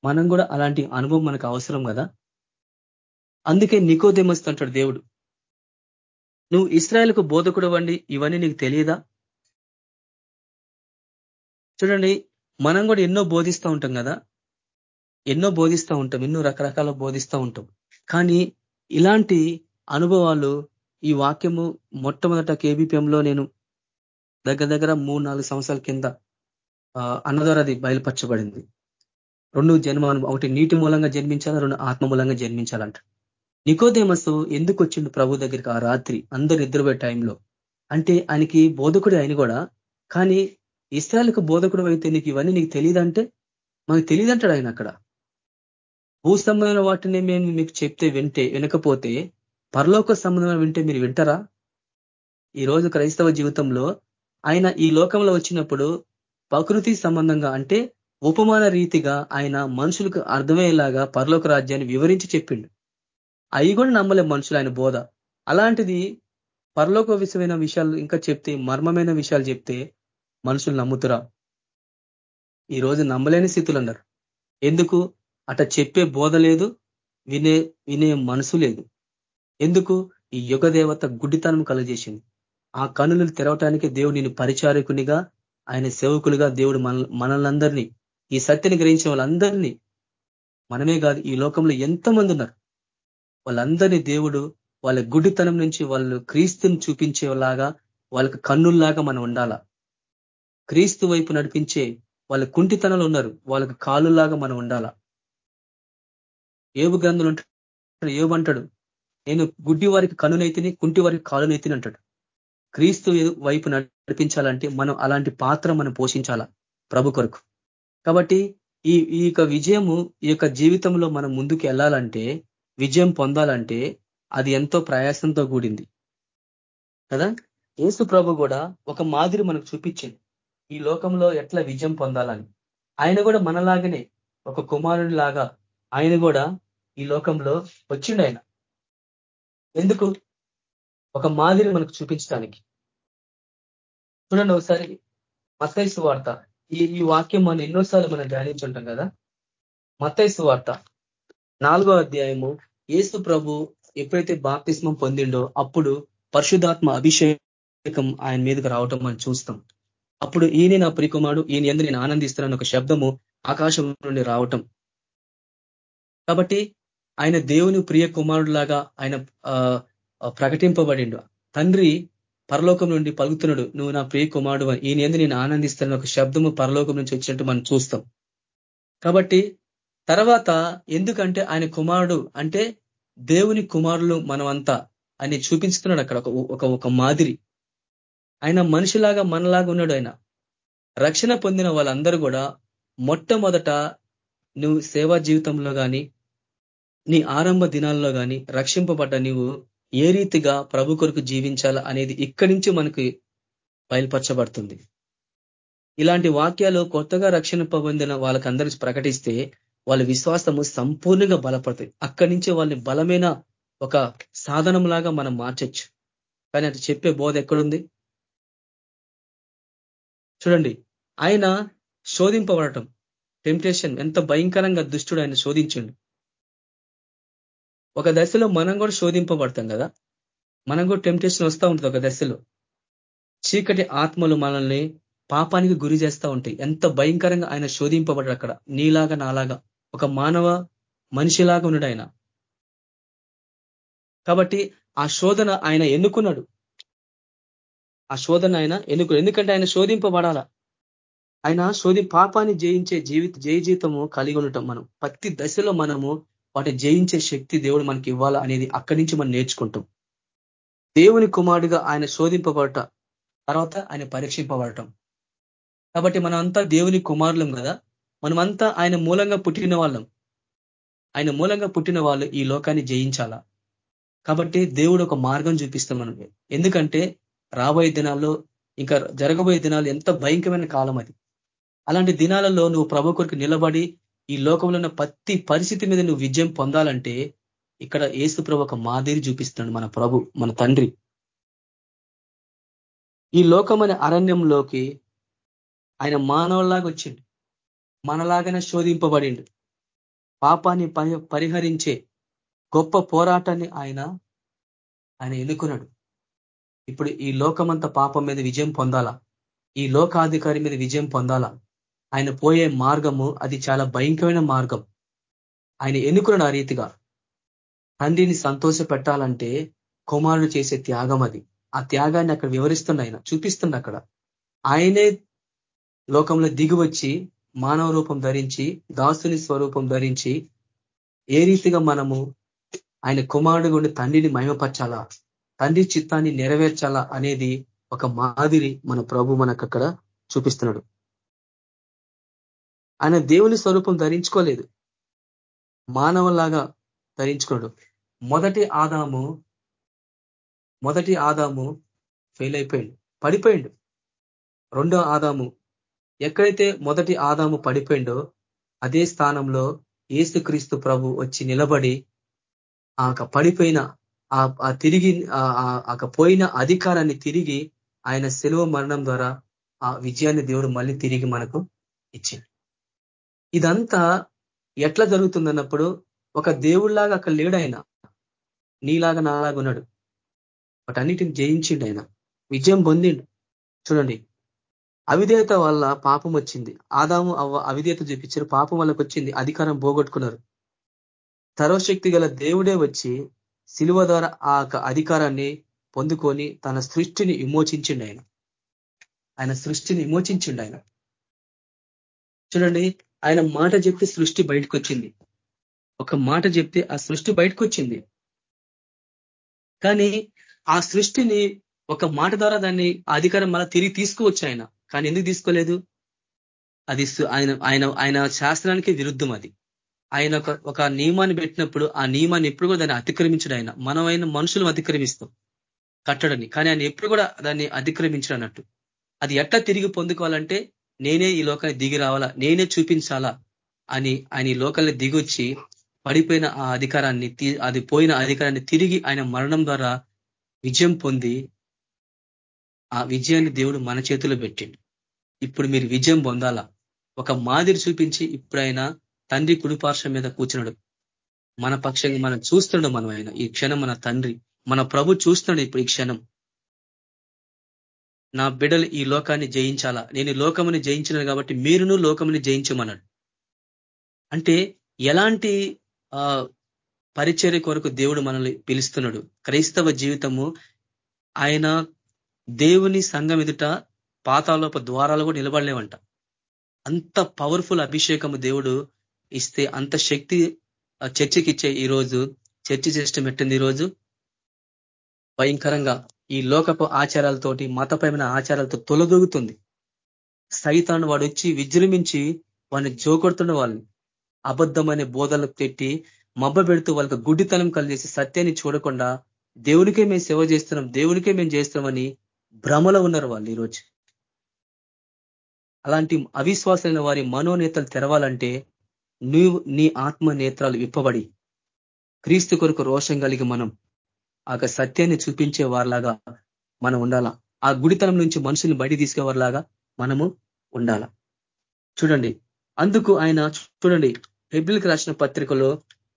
[SPEAKER 4] మనం కూడా అలాంటి అనుభవం మనకు అవసరం కదా? అందుకే నికోదేమస్తుంటాడు దేవుడు. నువ్వు ఇస్రాయల్కు బోధకుడు వండి ఇవన్నీ నీకు తెలియదా? చూడండి మనం కూడా ఎన్నో బోధిస్తూ ఉంటాం కదా? ఎన్నో బోధిస్తూ ఉంటాం ఎన్నో రకరకాల బోధిస్తూ ఉంటాం. కానీ ఇలాంటి అనుభవాలు ఈ వాక్యము మొట్టమొదట కేబీపీఎంలో నేను దగ్గర దగ్గర మూడు నాలుగు సంవత్సరాల కింద అన్న అది బయలుపరచబడింది. రెండు జన్మ ఒకటి నీటి మూలంగా జన్మించాలా రెండు ఆత్మ మూలంగా జన్మించాలంట. నికోదేమస్ ఎందుకు వచ్చిండు ప్రభు దగ్గరికి ఆ రాత్రి? అందరు నిద్రపోయే టైంలో. అంటే ఆయనకి బోధకుడు ఆయన కూడా కానీ ఇస్రాయల్కు బోధకుడు అయితే నీకు ఇవన్నీ నీకు తెలియదంటే మనకు తెలియదంటాడు ఆయన అక్కడ. భూ సంబంధమైన వాటిని మేము మీకు చెప్తే వింటే వినకపోతే పరలోక సంబంధమైన వింటే మీరు వింటారా? ఈరోజు క్రైస్తవ జీవితంలో ఆయన ఈ లోకంలో వచ్చినప్పుడు ప్రకృతి సంబంధంగా అంటే ఉపమాన రీతిగా ఆయన మనుషులకు అర్థమయ్యేలాగా పరలోక రాజ్యాన్ని వివరించి చెప్పిండు. అవి కూడా నమ్మలే మనుషులు ఆయన బోధ. అలాంటిది పరలోక విషయమైన విషయాలు ఇంకా చెప్తే మర్మమైన విషయాలు చెప్తే మనుషులు నమ్ముతురా? ఈ రోజు నమ్మలేని స్థితులు అన్నారు ఎందుకు? అట చెప్పే బోధ లేదు వినే వినే మనసు లేదు. ఎందుకు? ఈ యుగ దేవత గుడ్డితనం కలగజేసింది. ఆ కనులు తెరవటానికి దేవుడు నేను పరిచారకునిగా ఆయన సేవకులుగా దేవుడు మన మనల్నందరినీ ఈ సత్యని గ్రహించిన వాళ్ళందరినీ మనమే కాదు ఈ లోకంలో ఎంతమంది ఉన్నారు? వాళ్ళందరినీ దేవుడు వాళ్ళ గుడితనం నుంచి వాళ్ళు క్రీస్తుని చూపించేలాగా వాళ్ళకి కన్నుల్లాగా మనం ఉండాలా? క్రీస్తు వైపు నడిపించే వాళ్ళ కుంటితనంలో ఉన్నారు. వాళ్ళకి కాళ్ళులాగా మనం ఉండాల? ఏవు గ్రంథులు ఉంటాడు ఏబంటాడు నేను గుడ్డి వారికి కనునైతిని కుంటి వారికి కాలునైతిని అంటాడు. క్రీస్తు వైపు నడిపించాలంటే మనం అలాంటి పాత్ర మనం పోషించాల? ప్రభు కొరకు. కాబట్టి ఈ ఈ యొక్క విజయము ఈ యొక్క జీవితంలో మనం ముందుకు వెళ్ళాలంటే విజయం పొందాలంటే అది ఎంతో ప్రయాసంతో కూడింది. కదా? ఏసు ప్రభు కూడా ఒక మాదిరి మనకు చూపించింది. ఈ లోకంలో ఎట్లా విజయం పొందాలని? ఆయన కూడా మనలాగనే ఒక కుమారుడి లాగా ఆయన కూడా ఈ లోకంలో వచ్చిండు ఆయన. ఎందుకు? ఒక మాదిరి మనకు చూపించడానికి. చూడండి ఒకసారి మత్తైసు వార్త. ఈ ఈ వాక్యం మనం ఎన్నోసార్లు మనం ధ్యానించుంటాం కదా? మత్తైసు వార్త. నాలుగో అధ్యాయము. ఏసు ప్రభు ఎప్పుడైతే బాప్తిస్మం పొందిండో అప్పుడు పరిశుధాత్మ అభిషేకం ఆయన మీదకి రావటం మనం చూస్తాం. అప్పుడు ఈయన నా ప్రికుమాడు ఈయన ఎందు నేను ఆనందిస్తున్నాను ఒక శబ్దము ఆకాశం నుండి రావటం. కాబట్టి ఆయన దేవుని ప్రియ కుమారుడులాగా ఆయన ప్రకటింపబడిండు. తండ్రి పరలోకం నుండి పలుకుతున్నాడు నువ్వు నా ప్రియ కుమారుడు ఈయన ఎందు నేను ఆనందిస్తాను ఒక శబ్దము పరలోకం నుంచి వచ్చినట్టు మనం చూస్తాం. కాబట్టి తర్వాత ఎందుకంటే ఆయన కుమారుడు అంటే దేవుని కుమారులు మనమంతా అని చూపించుతున్నాడు అక్కడ ఒక ఒక మాదిరి. ఆయన మనిషిలాగా మనలాగా ఉన్నాడు ఆయన. రక్షణ పొందిన వాళ్ళందరూ కూడా మొట్టమొదట నువ్వు సేవా జీవితంలో కానీ నీ ఆరంభ దినాల్లో కానీ రక్షింపబడ్డ నువ్వు ఏ రీతిగా ప్రభు కొరకు జీవించాలా అనేది ఇక్కడి నుంచి మనకి బయలుపరచబడుతుంది. ఇలాంటి వాక్యాలు కొత్తగా రక్షణ పొందిన వాళ్ళకందరూ ప్రకటిస్తే వాళ్ళ విశ్వాసము సంపూర్ణంగా బలపడతాయి. అక్కడి నుంచి వాళ్ళని బలమైన ఒక సాధనంలాగా మనం మార్చచ్చు. కానీ అది చెప్పే బోధ ఎక్కడుంది? చూడండి ఆయన శోధింపబడటం టెంప్టేషన్ ఎంత భయంకరంగా దుష్టుడు ఆయన శోధించండు. ఒక దశలో మనం కూడా శోధింపబడతాం కదా? మనం కూడా టెంప్టేషన్ వస్తూ ఉంటుంది ఒక దశలో. చీకటి ఆత్మలు మనల్ని పాపానికి గురి చేస్తూ ఉంటాయి. ఎంత భయంకరంగా ఆయన శోధింపబడ్డాడు అక్కడ. నీలాగా నాలాగా. ఒక మానవ మనిషిలాగా ఉన్నాడు ఆయన. కాబట్టి ఆ శోధన ఆయన ఎన్నుకున్నాడు? ఆ శోధన ఆయన ఎన్నుకు ఎందుకంటే ఆయన శోధింపబడాల. ఆయన శోధి పాపాన్ని జయించే జీవిత జయ జీవితము కలిగి ఉండటం మనం. ప్రతి దశలో మనము వాటి జయించే శక్తి దేవుడు మనకి ఇవ్వాలా అనేది అక్కడి నుంచి మనం నేర్చుకుంటాం. దేవుని కుమారుడిగా ఆయన శోధింపబడట తర్వాత ఆయన పరీక్షింపబడటం. కాబట్టి మనమంతా దేవుని కుమారులం కదా. మనమంతా ఆయన మూలంగా పుట్టిన వాళ్ళం. ఆయన మూలంగా పుట్టిన వాళ్ళు ఈ లోకాన్ని జయించాలా. కాబట్టి దేవుడు ఒక మార్గం చూపిస్తాం మనం. ఎందుకంటే రాబోయే దినాల్లో ఇంకా జరగబోయే దినాలు ఎంత భయంకరమైన కాలం అది. అలాంటి దినాలలో నువ్వు ప్రభు కొరకు నిలబడి ఈ లోకంలో ఉన్న ప్రతి పరిస్థితి మీద నువ్వు విజయం పొందాలంటే ఇక్కడ ఏసు ప్రభు ఒక మాదిరి చూపిస్తున్నాడు మన ప్రభు మన తండ్రి. ఈ లోకమనే అరణ్యంలోకి ఆయన మానవులాగా వచ్చిండు. మనలాగానే శోధింపబడిండు. పాపాన్ని పరిహరించే గొప్ప పోరాటాన్ని ఆయన ఆయన ఎన్నుకున్నాడు. ఇప్పుడు ఈ లోకమంత పాపం మీద విజయం పొందాలా? ఈ లోకాధికారి మీద విజయం పొందాలా? ఆయన పోయే మార్గము అది చాలా భయంకరమైన మార్గం. ఆయన ఎన్నుకున్న ఆ రీతిగా? తండ్రిని సంతోష పెట్టాలంటే కుమారుడు చేసే త్యాగం అది. ఆ త్యాగాన్ని అక్కడ వివరిస్తున్న ఆయన చూపిస్తున్న అక్కడ. ఆయనే లోకంలో దిగివచ్చి మానవ రూపం ధరించి దాసుని స్వరూపం ధరించి ఏ రీతిగా మనము ఆయన కుమారుడు గుండి తండ్రిని మహిమపరచాలా? తండ్రి చిత్తాన్ని నెరవేర్చాలా అనేది ఒక మాదిరి మన ప్రభు మనకు అక్కడ చూపిస్తున్నాడు. ఆయన దేవుని స్వరూపం ధరించుకోలేదు. మానవలాగా ధరించుకోడు మొదటి ఆదాము మొదటి ఆదాము ఫెయిల్ అయిపోయిండు పడిపోయిండు. రెండో ఆదాము ఎక్కడైతే మొదటి ఆదాము పడిపోయిండో అదే స్థానంలో ఏసుక్రీస్తు ప్రభు వచ్చి నిలబడి ఆ పడిపోయిన ఆ తిరిగి ఆ పోయిన అధికారాన్ని తిరిగి ఆయన సెలవు మరణం ద్వారా ఆ విజయాన్ని దేవుడు మళ్ళీ తిరిగి మనకు ఇచ్చింది ఇదంతా ఎట్లా జరుగుతుందన్నప్పుడు ఒక దేవుళ్ళాగా అక్కడ లేడు ఆయన. నీలాగా నాలాగా ఉన్నాడు. వాటన్నిటిని జయించిండు ఆయన. విజయం పొందిండు. చూడండి. అవిధేయత వల్ల పాపం వచ్చింది. ఆదాము అవ్వ అవిధేయత చూపించారు. పాపం వాళ్ళకి వచ్చింది. అధికారం పోగొట్టుకున్నారు. సర్వశక్తి గల దేవుడే వచ్చి శిలువ ద్వారా ఆ అధికారాన్ని పొందుకొని తన సృష్టిని విమోచించిండు ఆయన. ఆయన సృష్టిని విమోచించిండు ఆయన. చూడండి ఆయన మాట చెప్తే సృష్టి బయటకు వచ్చింది ఒక మాట చెప్తే ఆ సృష్టి బయటకు వచ్చింది కానీ ఆ సృష్టిని ఒక మాట ద్వారా దాన్ని అధికారం మళ్ళా తిరిగి తీసుకోవచ్చు ఆయన. కానీ ఎందుకు తీసుకోలేదు? అది ఆయన ఆయన ఆయన శాస్త్రానికి విరుద్ధం అది. ఆయన ఒక నియమాన్ని పెట్టినప్పుడు ఆ నియమాన్ని ఎప్పుడు కూడా దాన్ని అతిక్రమించడు ఆయన. మనమైన మనుషులు అతిక్రమిస్తాం కట్టడని. కానీ ఆయన ఎప్పుడు కూడా దాన్ని అతిక్రమించడు అన్నట్టు. అది ఎట్లా తిరిగి పొందుకోవాలంటే నేనే ఈ లోకాన్ని దిగి రావాలా నేనే చూపించాలా అని ఆయన ఈ లోకాన్ని దిగొచ్చి పడిపోయిన ఆ అధికారాన్ని అది పోయిన అధికారాన్ని తిరిగి ఆయన మరణం ద్వారా విజయం పొంది ఆ విజయాన్ని దేవుడు మన చేతిలో పెట్టిండు. ఇప్పుడు మీరు విజయం పొందాలా? ఒక మాదిరి చూపించి ఇప్పుడైనా తండ్రి కుడిపార్శ్వం మీద కూర్చున్నాడు. మన పక్షంగా మనం చూస్తున్నాడు మనం ఆయన ఈ క్షణం మన తండ్రి మన ప్రభు చూస్తున్నాడు ఇప్పుడు ఈ క్షణం. నా బిడలు ఈ లోకాన్ని జయించాలా? నేను లోకముని జయించినాను కాబట్టి మీరును లోకముని జయించమన్నాడు. అంటే ఎలాంటి పరిచర్య కొరకు దేవుడు మనల్ని పిలుస్తున్నాడు? క్రైస్తవ జీవితము ఆయన దేవుని సంఘం ఎదుట పాతాలోప ద్వారాలు కూడా నిలబడలేవంట. అంత పవర్ఫుల్ అభిషేకము దేవుడు ఇస్తే అంత శక్తి చర్చికి ఇచ్చే ఈరోజు చర్చి సిస్టమ్ ఎట్టింది ఈరోజు భయంకరంగా ఈ లోకపు ఆచారాలతోటి మతపరమైన ఆచారాలతో తొలదొగుతుంది. సైతాన్ని వాడు వచ్చి విజృంభించి వాడిని జోకొడుతున్న వాళ్ళని అబద్ధమైన బోధలకు పెట్టి మబ్బ పెడుతూ వాళ్ళకి గుడ్డితనం కలిగేసి సత్యాన్ని చూడకుండా దేవునికే మేము సేవ చేస్తున్నాం దేవునికే మేము చేస్తున్నామని భ్రమలో ఉన్నారు వాళ్ళు ఈరోజు అలాంటి అవిశ్వాసమైన వారి మనోనేతలు తెరవాలంటే నువ్వు నీ ఆత్మ నేత్రాలు విప్పబడి క్రీస్తు కొరకు రోషం కలిగి మనం ఆ సత్యాన్ని చూపించే వారిలాగా మనం ఉండాలా? ఆ గుడితనం నుంచి మనుషుల్ని బయట తీసుకునేవారిలాగా మనము ఉండాల? చూడండి. అందుకు ఆయన చూడండి. హెబ్రిల్కి రాసిన పత్రికలో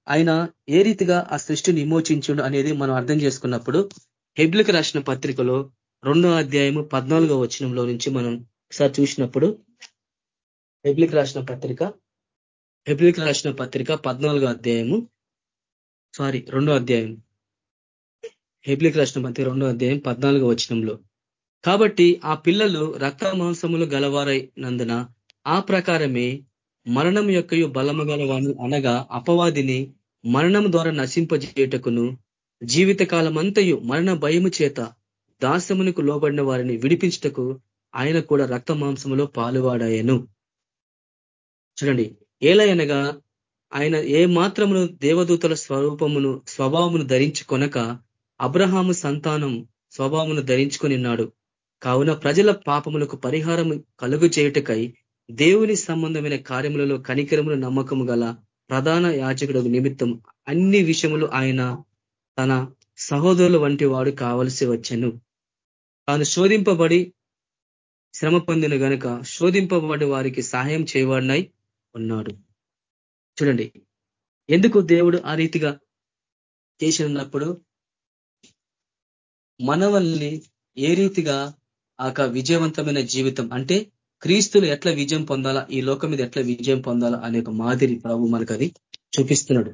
[SPEAKER 4] ఆయన ఏ రీతిగా ఆ సృష్టిని విమోచించుడు అనేది మనం అర్థం చేసుకున్నప్పుడు హెబ్రిల్కి రాసిన పత్రికలో రెండో అధ్యాయము పద్నాలుగో వచనంలో నుంచి మనం ఒకసారి చూసినప్పుడు హెబ్లిక్ రాసిన పత్రిక హెబ్రిక్ రాసిన పత్రిక పద్నాలుగో అధ్యాయము. సారీ రెండో అధ్యాయం. హెబ్లిక్ రాసిన పత్రిక రెండో అధ్యాయం పద్నాలుగో వచనంలో. కాబట్టి ఆ పిల్లలు రక్త మాంసములు గలవారైనందున ఆ ప్రకారమే మరణం యొక్క బలము గలవాణి అనగా అపవాదిని మరణం ద్వారా నశింపజేయటకును జీవితకాలమంతయు మరణ భయము చేత దాసమునికి లోబడిన వారిని విడిపించటకు ఆయన కూడా రక్త మాంసములో పాలువాడాయను. చూడండి ఏలయనగా ఆయన ఏ మాత్రమును దేవదూతల స్వరూపమును స్వభావమును ధరించుకొనక అబ్రహాము సంతానం స్వభావమును ధరించుకొనిన్నాడు కావున ప్రజల పాపములకు పరిహారం కలుగు చేయుటకై దేవుని సంబంధమైన కార్యములలో కనికరములు నమ్మకము గల ప్రధాన యాచకుడు నిమిత్తం అన్ని విషయములు ఆయన తన సహోదరుల వంటి వాడు కావలసి వచ్చను. తాను శోధింపబడి శ్రమ పొందిన గనుక శోధింపబడి వారికి సహాయం చేయబడినాయి ఉన్నాడు. చూడండి. ఎందుకు దేవుడు ఆ రీతిగా చేసినప్పుడు? మనవల్ని ఏ రీతిగా ఆ విజయవంతమైన జీవితం అంటే క్రీస్తులు ఎట్లా విజయం పొందాలా ఈ లోకం మీద ఎట్లా విజయం పొందాలా అనే ఒక మాదిరి ప్రభు మనకు అది చూపిస్తున్నాడు.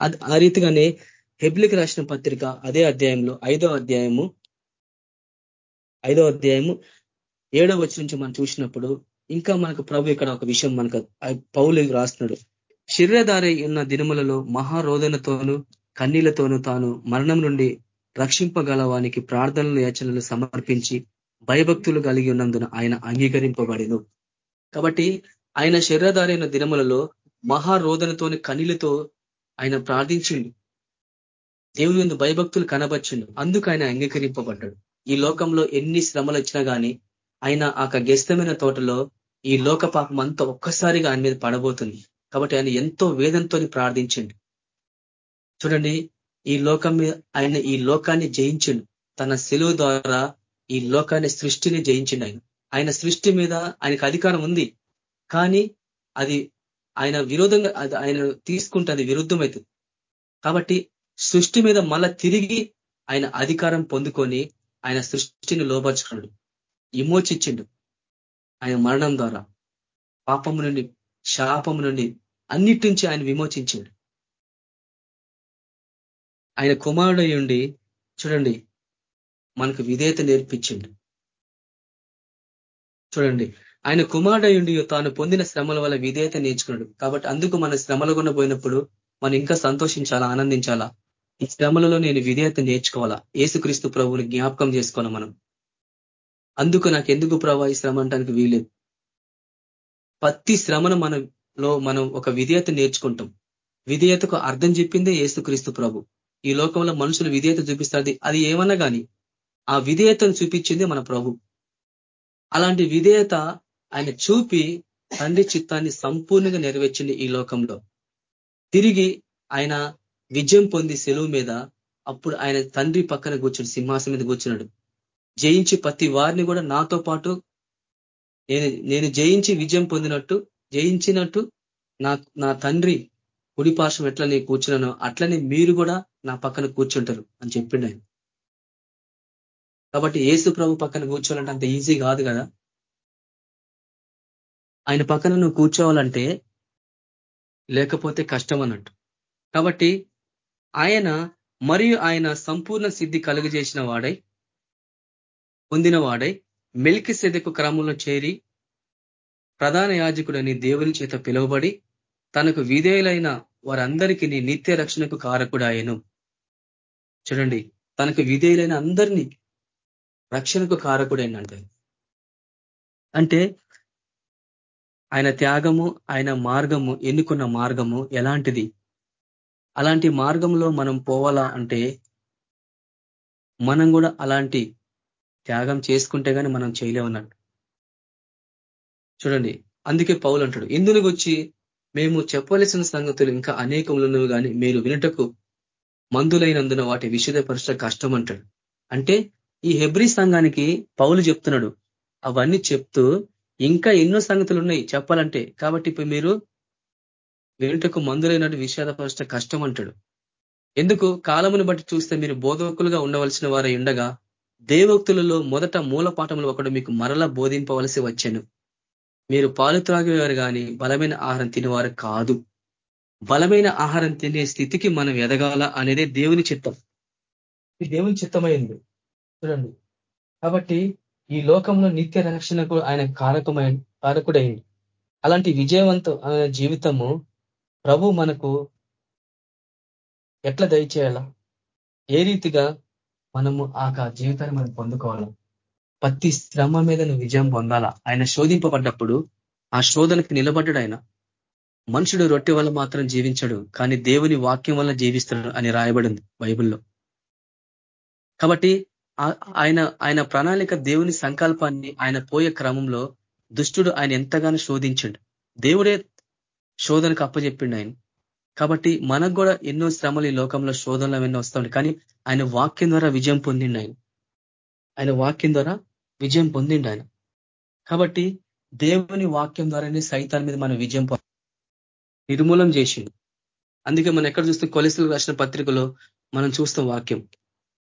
[SPEAKER 4] అది ఆ రీతిగానే హెబ్లికి రాసిన పత్రిక అదే అధ్యాయంలో ఐదో అధ్యాయము ఐదో అధ్యాయము ఏడో వచ్చి నుంచి మనం చూసినప్పుడు ఇంకా మనకు ప్రభు ఇక్కడ ఒక విషయం మనకు పౌలు రాస్తున్నాడు. శరీరధారి ఉన్న దినములలో మహారోదనతోనూ కన్నీళ్ళతోనూ తాను మరణం నుండి రక్షింపగలవానికి ప్రార్థనలు యాచనలు సమర్పించి భయభక్తులు కలిగి ఉన్నందున ఆయన అంగీకరింపబడిను. కాబట్టి ఆయన శరీరధారైన దినములలో మహారోదనతోని కనిలతో ఆయన ప్రార్థించిండు. దేవుని ఎందు భయభక్తులు కనబర్చిండు అందుకు ఆయన అంగీకరింపబడ్డాడు. ఈ లోకంలో ఎన్ని శ్రమలు వచ్చినా కానీ ఆయన ఆ గెస్తమైన తోటలో ఈ లోక పాపం అంతా ఒక్కసారిగా ఆయన మీద పడబోతుంది. కాబట్టి ఆయన ఎంతో వేదంతో ప్రార్థించండి. చూడండి ఈ లోకం మీద ఆయన ఈ లోకాన్ని జయించిండు. తన సెలువు ద్వారా ఈ లోకాన్ని సృష్టిని జయించిండు ఆయన. ఆయన సృష్టి మీద ఆయనకు అధికారం ఉంది. కానీ అది ఆయన విరోధంగా అది ఆయన తీసుకుంటే అది విరుద్ధమవుతుంది కాబట్టి సృష్టి మీద మళ్ళా తిరిగి ఆయన అధికారం పొందుకొని ఆయన సృష్టిని లోపరుచుకున్నాడు విమోచించిండు. ఆయన మరణం ద్వారా పాపము నుండి శాపము నుండి అన్నిటి నుంచి ఆయన విమోచించాడు. ఆయన కుమారుడు చూడండి మనకు విధేయత నేర్పించిండు. చూడండి ఆయన కుమారుడయుండి తాను పొందిన శ్రమల వల్ల విధేయత నేర్చుకున్నాడు. కాబట్టి అందుకు మన శ్రమలు గున్న పోయినప్పుడు మనం ఇంకా సంతోషించాలా ఆనందించాలా? ఈ శ్రమలలో నేను విధేయత నేర్చుకోవాలా? ఏసుక్రీస్తు ప్రభువుని జ్ఞాపకం చేసుకోవాలి మనం? అందుకు నాకు ఎందుకు ప్రభా ఈ శ్రమ అంటానికి వీలేదు ప్రతి శ్రమను మనలో మనం ఒక విధేయత నేర్చుకుంటాం. విధేయతకు అర్థం చెప్పిందే ఏసుక్రీస్తు ప్రభు. ఈ లోకంలో మనుషులు విధేయత చూపిస్తుంది. అది ఏమన్నా కానీ ఆ విధేయతను చూపించింది మన ప్రభు. అలాంటి విధేయత ఆయన చూపి తండ్రి చిత్తాన్ని సంపూర్ణంగా నెరవేర్చింది ఈ లోకంలో. తిరిగి ఆయన విజయం పొంది సెలవు మీద అప్పుడు ఆయన తండ్రి పక్కన కూర్చుని సింహాసం మీద కూర్చున్నాడు. జయించి ప్రతి వారిని కూడా నాతో పాటు నేను నేను జయించి విజయం పొందినట్టు జయించినట్టు నా నా తండ్రి కుడిపాశం ఎట్లా నేను కూర్చున్నానో అట్లనే మీరు కూడా నా పక్కన కూర్చుంటారు అని చెప్పిండు ఆయన. కాబట్టి ఏసు ప్రభు పక్కన కూర్చోవాలంటే అంత ఈజీ కాదు కదా. ఆయన పక్కన నువ్వు కూర్చోవాలంటే లేకపోతే కష్టం అన్నట్టు. కాబట్టి ఆయన మరియు ఆయన సంపూర్ణ సిద్ధి కలుగజేసిన వాడై పొందినవాడై మెల్కి సెదకు క్రమంలో చేరి ప్రధాన యాజకుడని దేవుని చేత పిలువబడి తనకు విధేయులైన వారందరికీ నిత్య రక్షణకు కారకుడాయను. చూడండి తనకు విధేయులైన అందరినీ రక్షణకు కారకుడైనంటే అంటే ఆయన త్యాగము ఆయన మార్గము ఎన్నుకున్న మార్గము ఎలాంటిది? అలాంటి మార్గంలో మనం పోవాలా అంటే మనం కూడా అలాంటి త్యాగం చేసుకుంటే కానీ మనం చేయలేమన్నట్టు. చూడండి అందుకే పౌలు అంటాడు ఇందుని వచ్చి మేము చెప్పవలసిన సంగతులు ఇంకా అనేకములను కానీ మీరు వినటకు మందులైనందున వాటి విషదపరచ కష్టం అంటాడు. అంటే ఈ హెబ్రి సంఘానికి పౌలు చెప్తున్నాడు అవన్నీ చెప్తూ ఇంకా ఎన్నో సంగతులు ఉన్నాయి చెప్పాలంటే. కాబట్టి ఇప్పుడు మీరు వినుటకు మందులైనట్టు విషాదపరచ కష్టం అంటాడు. ఎందుకు? కాలమును బట్టి చూస్తే మీరు బోధకులుగా ఉండవలసిన వారై ఉండగా దేవోక్తులలో మొదట మూల పాఠములు ఒకడు మీకు మరలా బోధింపవలసి వచ్చాను. మీరు పాలు త్రాగేవారు కానీ బలమైన ఆహారం తినేవారు కాదు. బలమైన ఆహారం తినే స్థితికి మనం ఎదగాల అనేదే దేవుని చిత్తం. ఇది దేవుని చిత్తమైంది. చూడండి. కాబట్టి ఈ లోకంలో నిత్య రక్షణకు ఆయన కారకమైన కారకుడైంది అలాంటి విజయవంతమైన జీవితము ప్రభు మనకు ఎట్లా దయచేయాలా? ఏ రీతిగా మనము ఆ జీవితాన్ని మనం పొందుకోవాలా? ప్రతి శ్రమ మీద నువ్వు విజయం పొందాలా? ఆయన శోధింపబడ్డప్పుడు ఆ శోధనకి నిలబడ్డాడు ఆయన. మనుషుడు రొట్టె వల్ల మాత్రం జీవించడు కానీ దేవుని వాక్యం వల్ల జీవిస్తాడు అని రాయబడింది బైబిల్లో. కాబట్టి ఆయన ఆయన ప్రణాళిక దేవుని సంకల్పాన్ని ఆయన పోయే క్రమంలో దుష్టుడు ఆయన ఎంతగానో శోధించండు. దేవుడే శోధనకు అప్పచెప్పిండు ఆయన. కాబట్టి మనకు కూడా ఎన్నో శ్రమలు ఈ లోకంలో శోధనలు అవన్నీ వస్తాయి కానీ ఆయన వాక్యం ద్వారా విజయం పొందిండు ఆయన. ఆయన వాక్యం ద్వారా విజయం పొందిండు ఆయన. కాబట్టి దేవుని వాక్యం ద్వారానే సైతాన్ మీద మనం విజయం నిర్మూలం చేసిండు. అందుకే మనం ఎక్కడ చూస్తే? కొలెసులకు రాసిన పత్రికలో మనం చూస్తాం వాక్యం.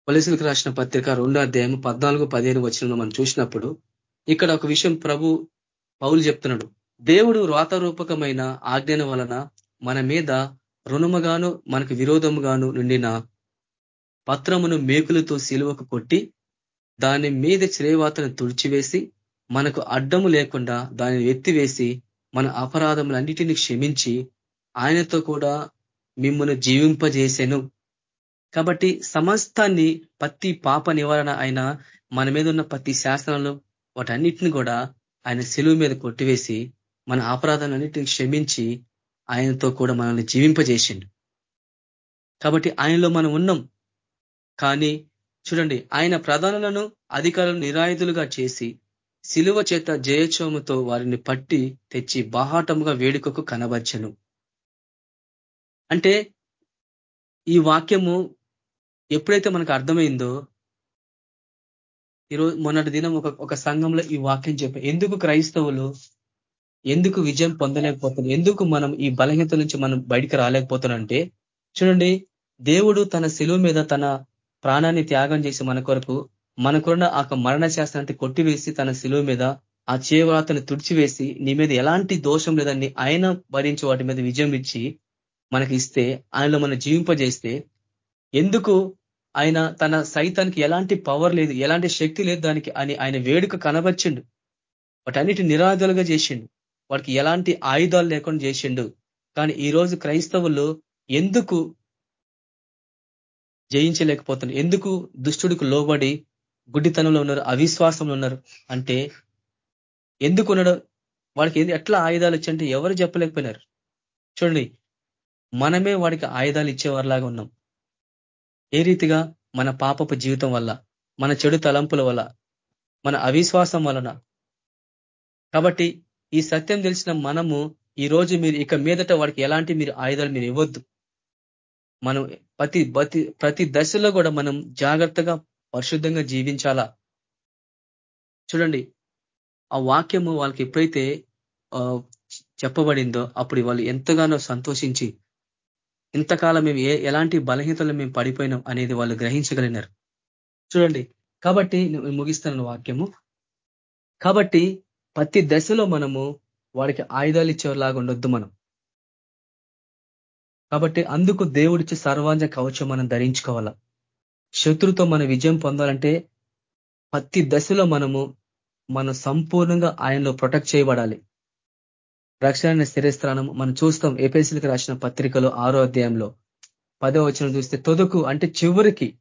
[SPEAKER 4] కొలెసులకు రాసిన పత్రిక రెండో అధ్యాయం పద్నాలుగు పదిహేను వచ్చిన మనం చూసినప్పుడు ఇక్కడ ఒక విషయం ప్రభు పౌలు చెప్తున్నాడు. దేవుడు రాతరూపకమైన ఆజ్ఞన వలన మన మీద రుణముగాను మనకు విరోధముగాను నిండిన పత్రమును మేకులతో సిలువకు కొట్టి దాని మీద శ్రేవాతను తుడిచివేసి మనకు అడ్డము లేకుండా దానిని ఎత్తివేసి మన అపరాధములన్నిటిని క్షమించి ఆయనతో కూడా మిమ్మల్ని జీవింపజేసెను. కాబట్టి సమస్తాన్ని ప్రతి పాప నివారణ అయిన మన మీద ఉన్న ప్రతి శాసనాలు వాటన్నిటిని కూడా ఆయన సెలువు మీద కొట్టివేసి మన అపరాధాలన్నిటిని క్షమించి ఆయనతో కూడా మనల్ని జీవింపజేసిండు. కాబట్టి ఆయనలో మనం ఉన్నాం. కానీ చూడండి ఆయన ప్రధానులను అధికారులను నిరాయుధులుగా చేసి శిలువ చేత జయచోముతో వారిని పట్టి తెచ్చి బాహాటముగా వేడుకకు కనబర్చను. అంటే ఈ వాక్యము ఎప్పుడైతే మనకు అర్థమైందో ఈరోజు మొన్నటి దినం ఒక ఒక సంఘంలో ఈ వాక్యం చెప్పి ఎందుకు క్రైస్తవులు ఎందుకు విజయం పొందలేకపోతుంది ఎందుకు మనం ఈ బలహీనత నుంచి మనం బయటికి రాలేకపోతున్నామంటే చూడండి దేవుడు తన శిలువ మీద తన ప్రాణాన్ని త్యాగం చేసి మన కొరకు మనకున్న ఆ మరణ శాస్త్రాన్ని కొట్టివేసి తన శిలువ మీద ఆ చేవ్రాతను తుడిచివేసి నీ మీద ఎలాంటి దోషం లేదని ఆయన భరించి వాటి మీద విజయం ఇచ్చి మనకి ఇస్తే ఆయనలో మనం జీవింపజేస్తే ఎందుకు ఆయన తన సైతానికి ఎలాంటి పవర్ లేదు ఎలాంటి శక్తి లేదు దానికి అని ఆయన వేడుక కనబర్చిండు. వాటన్నిటి నిరాధులుగా చేసిండు. వాడికి ఎలాంటి ఆయుధాలు లేకుండా చేసిండు. కానీ ఈరోజు క్రైస్తవులు ఎందుకు జయించలేకపోతున్నారు? ఎందుకు దుష్టుడికి లోబడి గుడ్డితనంలో ఉన్నారు అవిశ్వాసంలో ఉన్నారు? అంటే ఎందుకు ఉన్నాడు? వాడికి ఎట్లా ఆయుధాలు ఇచ్చంటే ఎవరు చెప్పలేకపోయినారు? చూడండి మనమే వాడికి ఆయుధాలు ఇచ్చేవారిలాగా ఉన్నాం. ఏ రీతిగా? మన పాపపు జీవితం వల్ల మన చెడు తలంపుల వల్ల మన అవిశ్వాసం వలన. కాబట్టి ఈ సత్యం తెలిసిన మనము ఈ రోజు మీరు ఇక మీదట వాడికి ఎలాంటి మీరు ఆయుధాలు మీరు ఇవ్వద్దు. మనం ప్రతి ప్రతి ప్రతి దశలో కూడా మనం జాగ్రత్తగా పరిశుద్ధంగా జీవించాలా? చూడండి ఆ వాక్యము వాళ్ళకి ఎప్పుడైతే చెప్పబడిందో అప్పుడు వాళ్ళు ఎంతగానో సంతోషించి ఇంతకాలం మేము ఏ ఎలాంటి బలహీనతలు మేము పడిపోయినాం అనేది వాళ్ళు గ్రహించగలిగినారు. చూడండి కాబట్టి ముగిస్తాను వాక్యము. కాబట్టి ప్రతి దశలో మనము వాడికి ఆయుధాలు ఇచ్చేలాగా ఉండొద్దు మనం. కాబట్టి అందుకు దేవుడిచ్చి సర్వాంజ కవచం మనం ధరించుకోవాలా. శత్రుతో మన విజయం పొందాలంటే ప్రతి దశలో మనము మనం సంపూర్ణంగా ఆయనలో ప్రొటెక్ట్ చేయబడాలి. రక్షణ స్థిరస్థానం మనం చూస్తాం ఏపీసీలకు రాసిన పత్రికలో ఆరో అధ్యాయంలో. పదో వచనం చూస్తే తొదకు అంటే చివరికి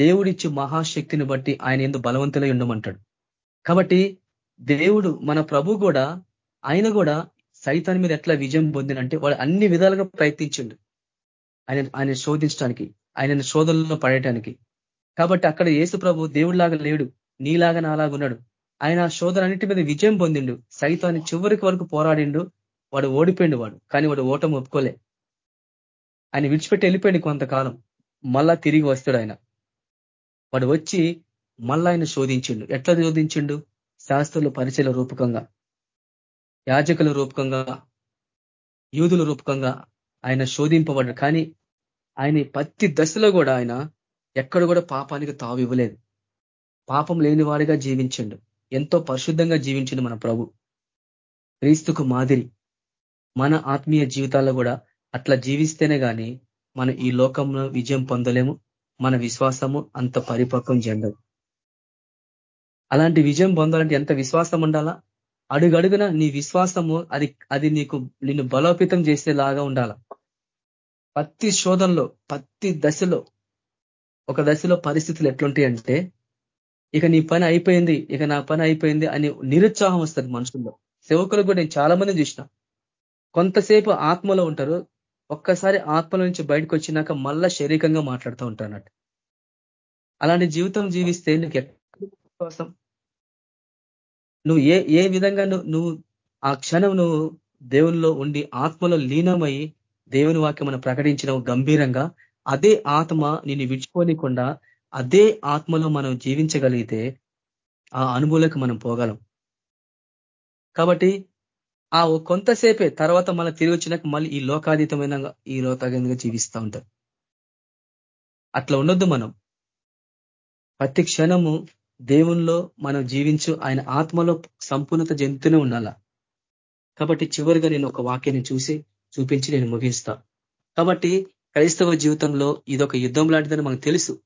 [SPEAKER 4] దేవుడిచ్చి మహాశక్తిని బట్టి ఆయన ఎందు బలవంతులై ఉండమంటాడు. కాబట్టి దేవుడు మన ప్రభు కూడా ఆయన కూడా సైతాన్ మీద ఎట్లా విజయం పొందినంటే వాడు అన్ని విధాలుగా ప్రయత్నించిండు. ఆయన ఆయన శోధించడానికి ఆయన శోధనలో పడేయటానికి. కాబట్టి అక్కడ యేసు ప్రభు దేవుడిలాగా లేడు నీలాగా నాలాగా ఉన్నాడు. ఆయన శోధన అన్నిటి మీద విజయం పొందిండు. సైతాన్ని చివరికి వరకు పోరాడిండు. వాడు ఓడిపోయిండు వాడు కానీ వాడు ఓటం ఒప్పుకోలే. ఆయన విడిచిపెట్టి వెళ్ళిపోయింది కొంతకాలం. మళ్ళా తిరిగి వస్తాడు ఆయన. వాడు వచ్చి మళ్ళా ఆయన శోధించిండు. ఎట్లా శోధించిండు? శాస్త్రుల పరిచయల రూపకంగా యాజకుల రూపకంగా యూదుల రూపకంగా ఆయన శోధింపబడ్డాడు కానీ ఆయన ప్రతి దశలో కూడా ఆయన ఎక్కడ కూడా పాపానికి తావు ఇవ్వలేదు. పాపం లేని వాడిగా జీవించండు. ఎంతో పరిశుద్ధంగా జీవించిండు మన ప్రభు. క్రీస్తుకు మాదిరి మన ఆత్మీయ జీవితాల్లో కూడా అట్లా జీవిస్తేనే కానీ మనం ఈ లోకంలో విజయం పొందలేము మన విశ్వాసము అంత పరిపక్వం చెందదు. అలాంటి విజయం పొందాలంటే ఎంత విశ్వాసం ఉండాలా? అడుగడుగున నీ విశ్వాసము అది అది నీకు నిన్ను బలోపేతం చేసేలాగా ఉండాల? ప్రతి శోధనలో ప్రతి దశలో ఒక దశలో పరిస్థితులు ఎట్లుంటాయి అంటే ఇక నీ పని అయిపోయింది ఇక నా పని అయిపోయింది అని నిరుత్సాహం వస్తుంది మనుషుల్లో. సేవకులు కూడా నేను చాలా మంది చూసిన. కొంతసేపు ఆత్మలో ఉంటారు. ఒక్కసారి ఆత్మల నుంచి బయటకు వచ్చినాక మళ్ళా శరీరంగా మాట్లాడుతూ ఉంటారు అన్నట్టు. అలాంటి జీవితం జీవిస్తే నీకు కోసం. నువ్వు ఏ ఏ విధంగా నువ్వు ఆ క్షణం నువ్వు దేవునిలో ఉండి ఆత్మలో లీనమై దేవుని వాక్యం మనం ప్రకటించిన గంభీరంగా అదే ఆత్మ నిన్ను విడిచిపోనికుండా అదే ఆత్మలో మనం జీవించగలిగితే ఆ అనుభూలకు మనం పోగలం. కాబట్టి ఆ కొంతసేపే తర్వాత మళ్ళీ తిరిగి వచ్చినాక మళ్ళీ ఈ లోకాతీతమైన ఈ లోకాతీతంగా జీవిస్తూ ఉంటారు అట్లా ఉండొద్దు మనం. ప్రతి క్షణము దేవునిలో మనం జీవించు ఆయన ఆత్మలో సంపూర్ణత చెందుతూనే ఉండాల? కాబట్టి చివరిగా నేను ఒక వాక్యాన్ని చూసి చూపించి నేను ముగిస్తా. కాబట్టి క్రైస్తవ జీవితంలో ఇదొక యుద్ధం లాంటిదని మనకు తెలుసు.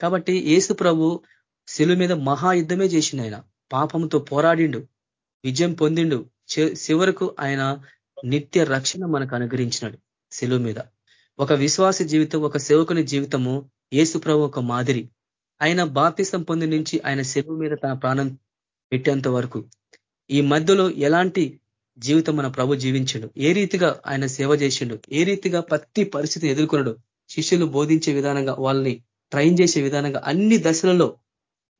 [SPEAKER 4] కాబట్టి ఏసు ప్రభు శిలు మీద మహాయుద్ధమే చేసిండు ఆయన. పాపంతో పోరాడిండు విజయం పొందిండు. చివరకు ఆయన నిత్య రక్షణ మనకు అనుగ్రహించినాడు శిలువు మీద. ఒక విశ్వాస జీవితం ఒక సేవకుని జీవితము ఏసు ప్రభు ఒక మాదిరి. ఆయన బాప్తిసం పొంది నుంచి ఆయన శిలువు మీద తన ప్రాణం పెట్టేంత వరకు ఈ మధ్యలో ఎలాంటి జీవితం మన ప్రభు జీవించడు? ఏ రీతిగా ఆయన సేవ చేసిండు? ఏ రీతిగా ప్రతి పరిస్థితిని ఎదుర్కొన్నాడు? శిష్యులు బోధించే విధానంగా వాళ్ళని ట్రైన్ చేసే విధానంగా అన్ని దశలలో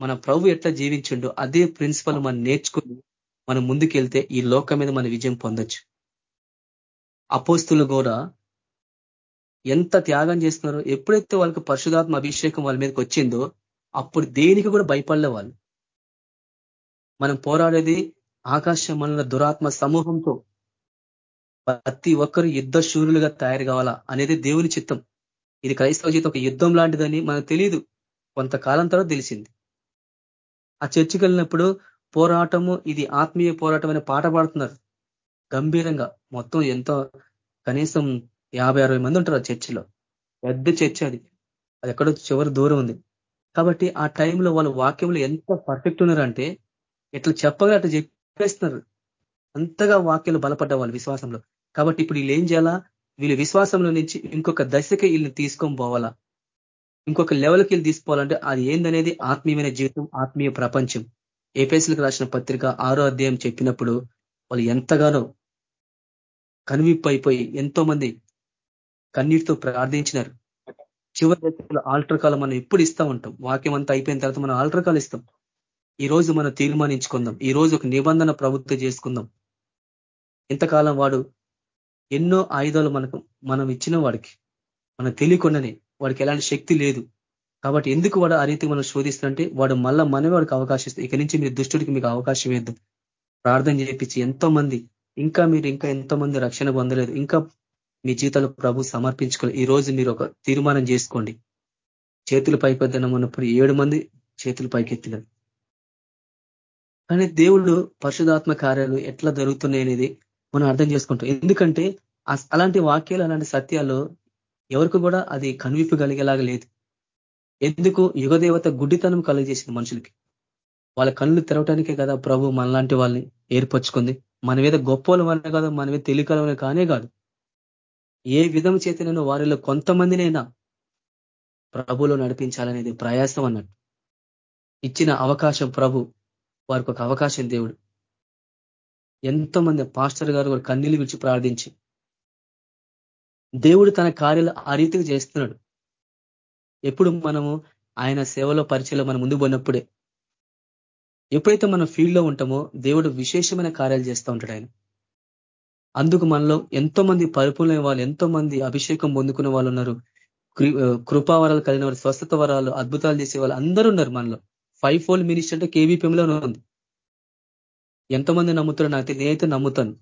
[SPEAKER 4] మన ప్రభు ఎట్లా జీవించిండో అదే ప్రిన్సిపల్ మనం నేర్చుకుని మనం ముందుకెళ్తే ఈ లోకం మీద మన విజయం పొందొచ్చు. అపోస్తులు కూడా ఎంత త్యాగం చేస్తున్నారో ఎప్పుడైతే వాళ్ళకి పరిశుధాత్మ అభిషేకం వాళ్ళ మీదకి వచ్చిందో అప్పుడు దేనికి కూడా భయపడలే వాళ్ళు. మనం పోరాడేది ఆకాశమల్ల దురాత్మ సమూహంతో ప్రతి ఒక్కరు యుద్ధ శూరులుగా తయారు కావాలా అనేది దేవుని చిత్తం. ఇది క్రైస్తవ జీవితం ఒక యుద్ధం లాంటిదని మనకు తెలియదు కొంతకాలం తర్వాత తెలిసింది. ఆ చర్చికి వెళ్ళినప్పుడు పోరాటము ఇది ఆత్మీయ పోరాటం అనే పాట పాడుతున్నారు. గంభీరంగా. మొత్తం ఎంతో కనీసం యాభై అరవై మంది ఉంటారు ఆ చర్చిలో. పెద్ద చర్చ అది. అది ఎక్కడో చివరి దూరం ఉంది. కాబట్టి ఆ టైంలో వాళ్ళ వాక్యంలో ఎంత పర్ఫెక్ట్ ఉన్నారంటే ఇట్లా చెప్పగా అట్లా చెప్పేస్తున్నారు. అంతగా వాక్యాలు బలపడ్డ వాళ్ళు విశ్వాసంలో. కాబట్టి ఇప్పుడు వీళ్ళు ఏం చేయాలా? వీళ్ళు విశ్వాసంలో నుంచి ఇంకొక దశకి వీళ్ళని తీసుకొని పోవాలా? ఇంకొక లెవెల్కి వీళ్ళు తీసుకోవాలంటే అది ఏందనేది? ఆత్మీయమైన జీవితం ఆత్మీయ ప్రపంచం. ఏపీఎస్లకు రాసిన పత్రిక ఆరో అధ్యాయం చెప్పినప్పుడు వాళ్ళు ఎంతగానో కనువిప్పు అయిపోయి ఎంతో మంది కన్నీటితో ప్రార్థించినారు. చివరి దశలో ఆల్టర్ కాలం మనం ఎప్పుడు ఇస్తూ ఉంటాం. వాక్యం అంతా అయిపోయిన తర్వాత మనం ఆల్టర్ కాలు ఇస్తాం. ఈ రోజు మనం తీర్మానించుకుందాం. ఈ రోజు ఒక నిబంధన ప్రభుత్వం చేసుకుందాం. ఇంతకాలం వాడు ఎన్నో ఆయుధాలు మనకు మనం ఇచ్చిన వాడికి మనం తెలియకుండానే వాడికి ఎలాంటి శక్తి లేదు. కాబట్టి ఎందుకు వాడు ఆ రీతి మనం శోధిస్తుంటే వాడు మళ్ళా మనమే వాడికి అవకాశం ఇస్తాం ఇక నుంచి మీరు దుష్టుడికి మీకు అవకాశం వేద్దాం ప్రార్థన చేపించి ఎంతో మంది ఇంకా మీరు ఇంకా ఎంతో మంది రక్షణ పొందలేదు. ఇంకా మీ జీవితాలు ప్రభు సమర్పించుకోవాలి ఈ రోజు మీరు ఒక తీర్మానం చేసుకోండి. చేతులు పైపెద్దనం ఉన్నప్పుడు ఏడు మంది చేతులు పైకెత్తినారు. కానీ దేవుడు పరిశుధాత్మ కార్యాలు ఎట్లా జరుగుతున్నాయి అనేది మనం అర్థం చేసుకుంటాం. ఎందుకంటే అలాంటి వాక్యాలు అలాంటి సత్యాలు ఎవరికి కూడా అది కనువిప్పు కలిగేలాగా లేదు. ఎందుకు? యుగదేవత గుడ్డితనం కలిగజేసింది మనుషులకి. వాళ్ళ కళ్ళు తెరవటానికే కదా ప్రభు మనలాంటి వాళ్ళని ఏర్పరచుకుంది. మన మీద గొప్పలు అనే కదా మన మీద తెలియకలవని కానే కాదు. ఏ విధం చేతనైనా వారిలో కొంతమందినైనా ప్రభులో నడిపించాలనేది ప్రయాసం అన్నట్టు. ఇచ్చిన అవకాశం ప్రభు వారికి ఒక అవకాశం దేవుడు. ఎంతోమంది పాస్టర్ గారు కూడా కన్నీళ్ళు విడిచి ప్రార్థించి దేవుడు తన కార్యాలు ఆ రీతిగా చేస్తున్నాడు. ఎప్పుడు మనము ఆయన సేవలో పరిచయలో మనం ముందు పోయినప్పుడే ఎప్పుడైతే మనం ఫీల్డ్లో ఉంటామో దేవుడు విశేషమైన కార్యాలు చేస్తూ ఉంటాడు ఆయన. అందుకు మనలో ఎంతో మంది పరిపూర్ణ వాళ్ళు ఎంతో మంది అభిషేకం పొందుకునే వాళ్ళు ఉన్నారు. కృపావరాలు కలిగిన వారు స్వస్థత వరాలు అద్భుతాలు చేసే వాళ్ళు అందరూ ఉన్నారు మనలో. ఫైవ్ ఫోల్డ్ మినిస్టర్ అంటే కేవీపీఎంలో ఉంది. ఎంతమంది నమ్ముతారో నాకు నేనైతే నమ్ముతాను.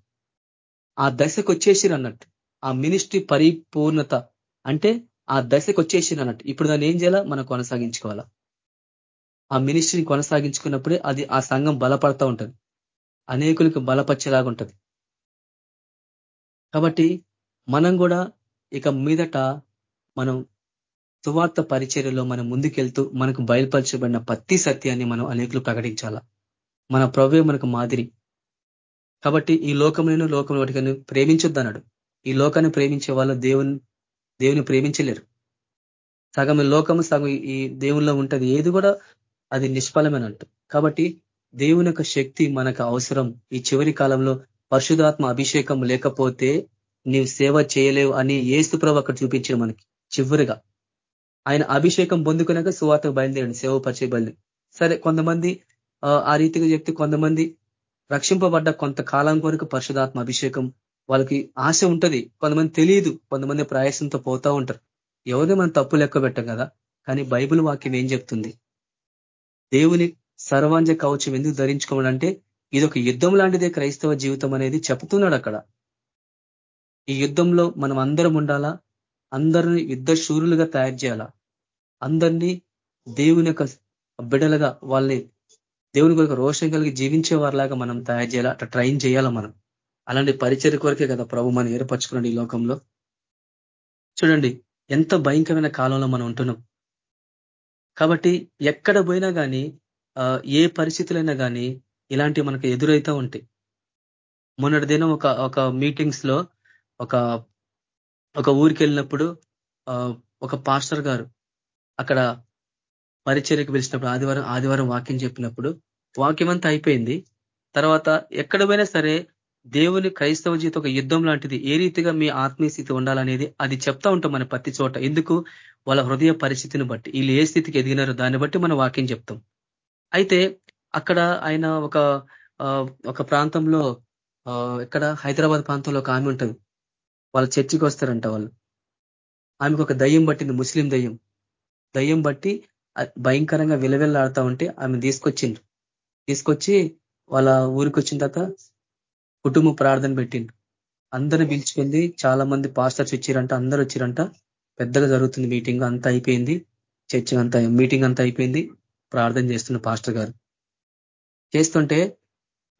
[SPEAKER 4] ఆ దశకు వచ్చేసిరు అన్నట్టు. ఆ మినిస్ట్రీ పరిపూర్ణత. అంటే ఆ దశకు వచ్చేసిరు అన్నట్టు. ఇప్పుడు దాన్ని ఏం చేయాలా? మనం కొనసాగించుకోవాలా? ఆ మినిస్ట్రీని కొనసాగించుకున్నప్పుడే అది ఆ సంఘం బలపడతా ఉంటుంది. అనేకులకు బలపరిచేలాగా ఉంటుంది. కాబట్టి మనం కూడా ఇక మీదట మనం సువార్త పరిచర్యలో మనం ముందుకెళ్తూ మనకు బయలుపరచబడిన పత్తి సత్యాన్ని మనం అనేకులు ప్రకటించాలా? మన ప్రవే మనకు మాదిరి. కాబట్టి ఈ లోకమైన లోకం వాటికని ప్రేమించొద్దన్నాడు. ఈ లోకాన్ని ప్రేమించే వాళ్ళు దేవుని దేవుని ప్రేమించలేరు. సగం లోకము సగం ఈ దేవుల్లో ఉంటది. ఏది కూడా అది నిష్ఫలమేనంటు. కాబట్టి దేవుని యొక్క శక్తి మనకు అవసరం. ఈ చివరి కాలంలో పరిశుధాత్మ అభిషేకం లేకపోతే నీవు సేవ చేయలేవు అని ఏసు ప్రభు అక్కడ చూపించాడు మనకి చివరిగా. ఆయన అభిషేకం పొందుకున్నాక సువార్త బయలుదేరండి సేవ పరిచయ బయలుదేరి. సరే కొంతమంది ఆ రీతిగా చెప్తే కొంతమంది రక్షింపబడ్డ కొంతకాలం కొరకు పరిశుధాత్మ అభిషేకం వాళ్ళకి ఆశ ఉంటది. కొంతమంది తెలియదు కొంతమంది ప్రయాసంతో పోతా ఉంటారు. ఎవరిని మనం తప్పు లెక్క పెట్టం కదా కానీ బైబిల్ వాక్యం ఏం చెప్తుంది? దేవుని సర్వాంజ కవచం ఎందుకు ధరించుకోవాలంటే ఇది ఒక యుద్ధం లాంటిదే క్రైస్తవ జీవితం అనేది చెప్తున్నాడు అక్కడ. ఈ యుద్ధంలో మనం అందరం ఉండాలా? అందరిని యుద్ధ శూరులుగా తయారు చేయాలా? అందరినీ దేవుని యొక్క బిడలుగా వాళ్ళని దేవుని కొరకు రోషం కలిగి జీవించే వారిలాగా మనం తయారు చేయాలా? అట్లా ట్రైన్ చేయాలా మనం? అలాంటి పరిచయ కొరకే కదా ప్రభు మనం ఏర్పరచుకున్నాడు ఈ లోకంలో. చూడండి ఎంత భయంకరమైన కాలంలో మనం ఉంటున్నాం. కాబట్టి ఎక్కడ పోయినా కానీ ఏ పరిస్థితులైనా కానీ ఇలాంటి మనకు ఎదురైతే ఉంటాయి. మొన్నటి దినం ఒక ఒక మీటింగ్స్లో ఒక ఒక ఊరికి వెళ్ళినప్పుడు ఒక పాస్టర్ గారు అక్కడ పరిచర్యకు పిలిచినప్పుడు ఆదివారం ఆదివారం వాక్యం చెప్పినప్పుడు వాక్యం అంతా అయిపోయింది. తర్వాత ఎక్కడ పోయినా సరే దేవుని క్రైస్తవ జీవితం ఒక యుద్ధం లాంటిది. ఏ రీతిగా మీ ఆత్మీయ స్థితి ఉండాలనేది అది చెప్తా ఉంటాం మన ప్రతి చోట. ఎందుకు? వాళ్ళ హృదయ పరిస్థితిని బట్టి. వీళ్ళు ఏ స్థితికి ఎదిగినారో దాన్ని బట్టి మనం వాక్యం చెప్తాం. అయితే అక్కడ ఆయన ఒక ఒక ప్రాంతంలో ఇక్కడ హైదరాబాద్ ప్రాంతంలో ఒక ఆమె ఉంటుంది. వాళ్ళ చర్చికి వస్తారంట వాళ్ళు. ఆమెకు ఒక దయ్యం పట్టింది ముస్లిం దయ్యం. దయ్యం బట్టి భయంకరంగా విలవిల్లాడుతూ ఉంటే ఆమె తీసుకొచ్చిండు తీసుకొచ్చి వాళ్ళ ఊరికి వచ్చిన తర్వాత కుటుంబ ప్రార్థన పెట్టిండు అందరిని పిలుచుకుంది చాలా మంది పాస్టర్స్ ఇచ్చిరంట అందరు వచ్చిరంట. పెద్దగా జరుగుతుంది మీటింగ్ అంతా అయిపోయింది. చర్చ్ అంతా మీటింగ్ అంతా అయిపోయింది. ప్రార్థన చేస్తున్న పాస్టర్ గారు. చేస్తుంటే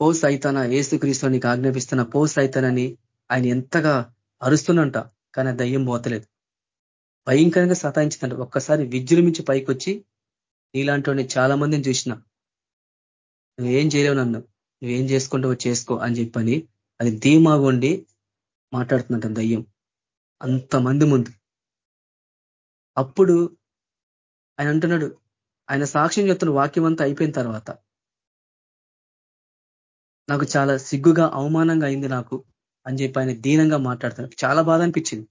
[SPEAKER 4] పో సైతాన ఏసుక్రీస్తు నీకు ఆజ్ఞాపిస్తున్న పో సైతానని ఆయన ఎంతగా అరుస్తున్నంట కానీ దయ్యం పోతలేదు. భయంకరంగా సతాయించిందంట. ఒక్కసారి విజృంభించి పైకి వచ్చి నీలాంటి చాలా మందిని చూసిన. నువ్వేం చేయలేవు నన్ను. నువ్వేం చేసుకుంటావో చేసుకో అని చెప్పని అది ధీమాగుండి మాట్లాడుతుందంట దయ్యం. అంతమంది ముందు. అప్పుడు ఆయన అంటున్నాడు ఆయన సాక్ష్యం చెప్తున్న వాక్యం అంతా అయిపోయిన తర్వాత నాకు చాలా సిగ్గుగా అవమానంగా అయింది నాకు అని చెప్పి ఆయన దీనంగా మాట్లాడుతున్నాడు చాలా బాధ అనిపించింది.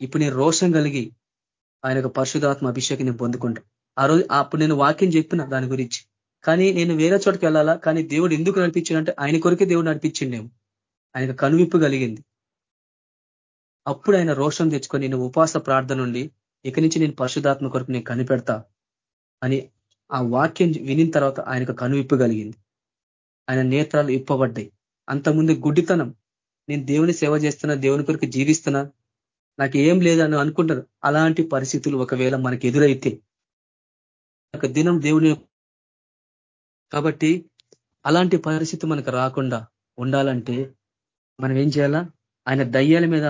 [SPEAKER 4] ఇప్పుడు నేను రోషం కలిగి ఆయన యొక్క పరిశుధాత్మ అభిషేకం నేను పొందుకుంటా. ఆ రోజు అప్పుడు నేను వాక్యం చెప్పిన దాని గురించి. కానీ నేను వేరే చోటుకి వెళ్ళాలా? కానీ దేవుడు ఎందుకు నడిపించాడంటే ఆయన కొరకే దేవుడు నడిపించిండేమో ఆయనకు కనువిప్పు కలిగింది. అప్పుడు ఆయన రోషం తెచ్చుకొని నేను ఉపాస ప్రార్థన నుండి ఇక నుంచి నేను పరిశుధాత్మ కొరకు నేను కనిపెడతా అని ఆ వాక్యం వినిన తర్వాత ఆయనకు కనువిప్పు కలిగింది. ఆయన నేత్రాలు ఇప్పబడ్డాయి. అంతకుముందు గుడ్డితనం. నేను దేవుని సేవ చేస్తున్నా దేవుని కొరకు జీవిస్తున్నా. నాకు ఏం లేదని అనుకుంటారు. అలాంటి పరిస్థితులు ఒకవేళ మనకు ఎదురైతే ఒక దినం దేవుని కాబట్టి అలాంటి పరిస్థితి మనకు రాకుండా ఉండాలంటే మనం ఏం చేయాలా? ఆయన దయ్యాల మీద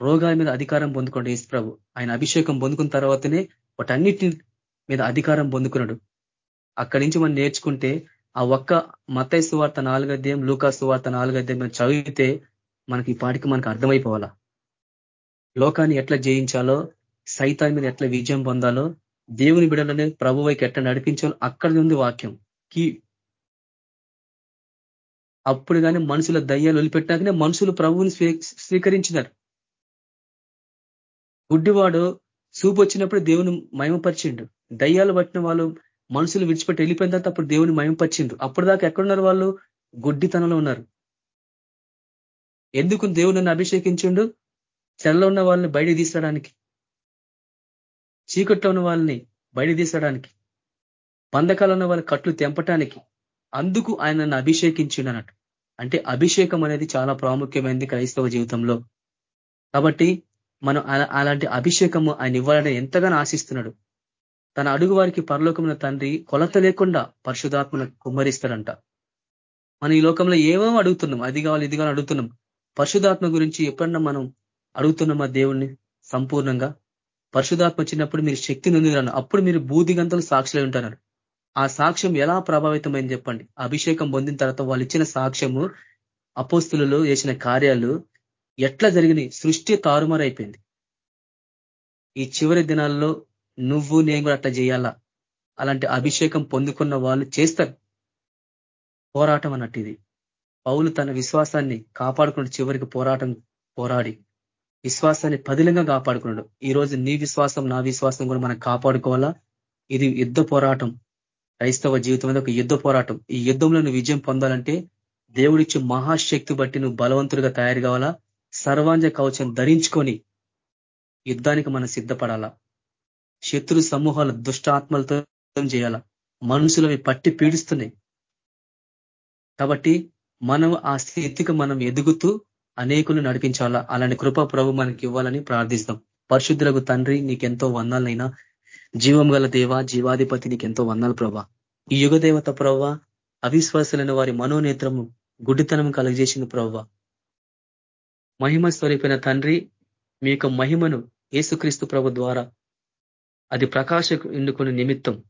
[SPEAKER 4] రోగాల మీద అధికారం పొందుకోండి యేసు ప్రభు. ఆయన అభిషేకం పొందుకున్న తర్వాతనే వాటన్నిటి మీద అధికారం పొందుకున్నాడు. అక్కడి నుంచి మనం నేర్చుకుంటే ఆ ఒక్క మతై సువార్త నాలుగద్యం లూకా సువార్త నాలుగధ్యాయం చదివితే మనకి ఈ పాటికి మనకు అర్థమైపోవాలా? లోకాన్ని ఎట్లా జయించాలో సైతాన్ మీద ఎట్లా విజయం పొందాలో దేవుని బిడలనే ప్రభు వైపు ఎట్లా నడిపించాలో అక్కడ ఉంది వాక్యం. కీ అప్పుడు కానీ మనుషుల దయ్యాలు వదిలిపెట్టినాకనే మనుషులు ప్రభువుని స్వీకరించినారు. గుడ్డివాడు చూపు వచ్చినప్పుడు దేవుని మయమపరిచిండు దయ్యాలు పట్టిన వాళ్ళు మనుషులు విడిచిపెట్టి వెళ్ళిపోయిన తర్వాత అప్పుడు దేవుని మయంపరిచిండు అప్పుడు దాకా ఎక్కడున్నారు వాళ్ళు? గుడ్డితనంలో ఉన్నారు. ఎందుకు దేవుని అభిషేకించిండు? చెరలో ఉన్న వాళ్ళని బయట తీసడానికి చీకట్లో ఉన్న వాళ్ళని బయట తీసడానికి బంధకాలు ఉన్న వాళ్ళ కట్లు తెంపటానికి. అందుకు ఆయన నన్ను అభిషేకించిండు అన్నట్టు. అంటే అభిషేకం అనేది చాలా ప్రాముఖ్యమైనది క్రైస్తవ జీవితంలో. కాబట్టి మనం అలాంటి అభిషేకము ఆయన ఇవ్వాలని ఎంతగానో ఆశిస్తున్నాడు. తన అడుగు వారికి పరలోకమున తండ్రి కొలత లేకుండా పరిశుధాత్మను కుమ్మరిస్తాడంట. మన ఈ లోకంలో ఏమో అడుగుతున్నాం? అది కావాలి ఇది కావాలి అడుగుతున్నాం. పరిశుధాత్మ గురించి ఎప్పుడన్నా మనం అడుగుతున్నాం ఆ దేవుణ్ణి సంపూర్ణంగా? పరిశుధాత్మ వచ్చినప్పుడు మీరు శక్తి నొందిరాను అప్పుడు మీరు బూది గంతలు సాక్షులై ఉంటున్నారు ఆ సాక్ష్యం ఎలా ప్రభావితమైంది చెప్పండి. అభిషేకం పొందిన తర్వాత వాళ్ళు ఇచ్చిన సాక్ష్యము అపోస్తులలో చేసిన కార్యాలు ఎట్లా జరిగినాయి? సృష్టి తారుమారైపోయింది. ఈ చివరి దినాల్లో నువ్వు నేను కూడా అట్లా చేయాలా? అలాంటి అభిషేకం పొందుకున్న వాళ్ళు చేస్తారు. పోరాటం అన్నట్టు ఇది. పౌలు తన విశ్వాసాన్ని కాపాడుకున్న చివరికి పోరాటం పోరాడి. విశ్వాసాన్ని పదిలంగా కాపాడుకున్నాడు. ఈ రోజు నీ విశ్వాసం నా విశ్వాసం కూడా మనం కాపాడుకోవాలా? ఇది యుద్ధ పోరాటం. క్రైస్తవ జీవితం మీద ఒక యుద్ధ పోరాటం. ఈ యుద్ధంలో నువ్వు విజయం పొందాలంటే దేవుడిచ్చి మహాశక్తి బట్టి నువ్వు బలవంతుడిగా తయారు కావాలా? సర్వాంజ కవచం ధరించుకొని యుద్ధానికి మనం సిద్ధపడాలా? శత్రు సమూహాలు దుష్టాత్మలతో చేయాల. మనుషులని పట్టి పీడిస్తున్నాయి. కాబట్టి మనం ఆ స్థితికి మనం ఎదుగుతూ అనేకులు నడిపించాలా? అలాంటి కృప ప్రభు మనకి ఇవ్వాలని ప్రార్థిస్తాం. పరిశుద్ధులకు తండ్రి నీకెంతో వందాలనైనా. జీవం గల దేవ జీవాధిపతి నీకెంతో వందాలు ప్రభా. ఈ యుగ దేవత ప్రవ్వ అవిశ్వాసులైన వారి మనోనేత్రము గుడ్డితనం కలగజేసింది ప్రవ్వ మహిమ స్వరూపిన తండ్రి మీ యొక్క మహిమను ఏసుక్రీస్తు ప్రభు ద్వారా అది ప్రకాశ ఎండుకునే నిమిత్తం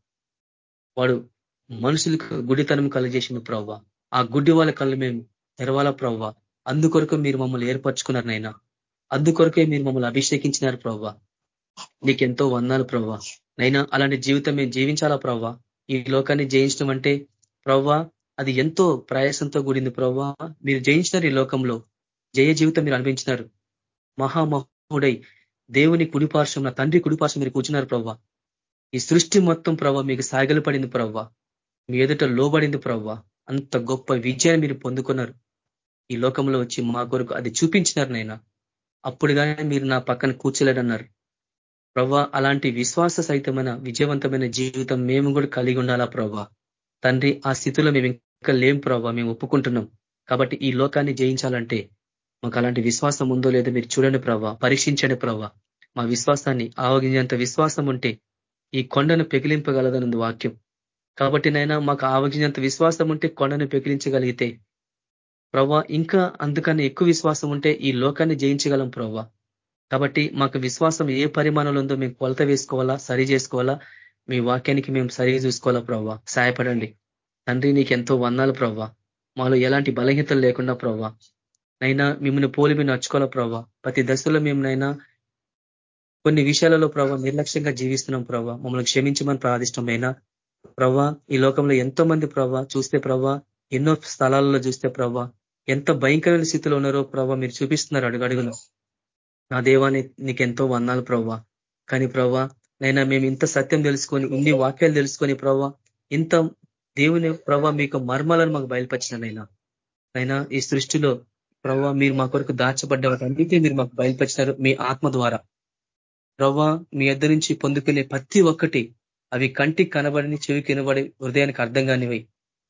[SPEAKER 4] వాడు మనుషులకు గుడితనం కలగజేసిన ప్రవ్వ. ఆ గుడ్డి వాళ్ళ కళ్ళు మేము తెరవాల ప్రవ్వ? అందుకొరకు మీరు మమ్మల్ని ఏర్పరచుకున్నారు నైనా అందుకొరకే మీరు మమ్మల్ని అభిషేకించినారు ప్రవ్వ. నీకెంతో వందాలు ప్రవ్వ. నైనా అలాంటి జీవితం మేము జీవించాలా ప్రవ్వ? ఈ లోకాన్ని జయించడం అంటే ప్రవ్వ అది ఎంతో ప్రయాసంతో కూడింది ప్రవ్వ. మీరు జయించినారు ఈ లోకంలో. జయ జీవితం మీరు అనిపించినారు మహామహుడై దేవుని కుడిపార్శ్వం నా తండ్రి కుడిపార్శ్వం మీరు కూర్చున్నారు ప్రవ్వ. ఈ సృష్టి మొత్తం ప్రవ్వ మీకు సాగలు పడింది ప్రవ్వ. మీ ఎదుట లోబడింది ప్రవ్వ. అంత గొప్ప విజయాన్ని మీరు పొందుకున్నారు. ఈ లోకంలో వచ్చి మా కొరకు అది చూపించినారు నైనా అప్పుడు కానీ మీరు నా పక్కన కూర్చోలేడన్నారు ప్రవ్వ అలాంటి విశ్వాస సహితమైన విజయవంతమైన జీవితం మేము కూడా కలిగి ఉండాలా ప్రవ్వ? తండ్రి ఆ స్థితిలో మేము ఇంకా లేం ప్రవ్వ. మేము ఒప్పుకుంటున్నాం. కాబట్టి ఈ లోకాన్ని జయించాలంటే మాకు అలాంటి విశ్వాసం ఉందో లేదో మీరు చూడండి ప్రభావ పరీక్షించండి ప్రభావ మా విశ్వాసాన్ని ఆవగించేంత విశ్వాసం ఉంటే ఈ కొండను పెకిలింపగలదనుంది వాక్యం. కాబట్టి నైనా మాకు ఆవగించేంత విశ్వాసం ఉంటే కొండను పెకిలించగలిగితే ప్రవ్వా ఇంకా అందుకని ఎక్కువ విశ్వాసం ఉంటే ఈ లోకాన్ని జయించగలం ప్రవ్వా. కాబట్టి మాకు విశ్వాసం ఏ పరిమాణంలో ఉందో మేము కొలత వేసుకోవాలా సరి చేసుకోవాలా? మీ వాక్యానికి మేము సరి చూసుకోవాలా ప్రవ్వ? సాయపడండి. తండ్రి నీకు ఎంతో వందాలు ప్రవ్వ. మాలో ఎలాంటి బలహీతలు లేకుండా ప్రవ్వా. నైనా మిమ్మల్ని పోలి మేము నచ్చుకోవాలా ప్రభావ ప్రతి దశలో మేము నైనా కొన్ని విషయాలలో ప్రభావ నిర్లక్ష్యంగా జీవిస్తున్నాం ప్రభావ మమ్మల్ని క్షమించమని ప్రార్థిష్టమైనా ప్రభా ఈ లోకంలో ఎంతో మంది ప్రవ్వ చూస్తే ప్రవ్వ ఎన్నో స్థలాలలో చూస్తే ప్రవ్వ ఎంత భయంకరమైన స్థితిలో ఉన్నారో ప్రవ్వ మీరు చూపిస్తున్నారు అడుగడుగులో నా దేవాన్ని నీకెంతో వందాలు ప్రవ్వ కానీ ప్రవ్వ నైనా మేము ఇంత సత్యం తెలుసుకొని ఇన్ని వాక్యాలు తెలుసుకొని ప్రభా ఇంత దేవుని ప్రభా మీకు మర్మాలను మాకు బయలుపరిచినైనా నైనా ఈ సృష్టిలో ప్రవ్వ మీరు మా కొరకు దాచబడ్డ వాటన్నిటి మీరు మాకు బయలుపరిచినారు మీ ఆత్మ ద్వారా. ప్రవ్వ మీ ఇద్దరి నుంచి పొందుకునే ప్రతి ఒక్కటి అవి కంటికి కనబడిని చెవికి వినబడి హృదయానికి అర్థం కానివి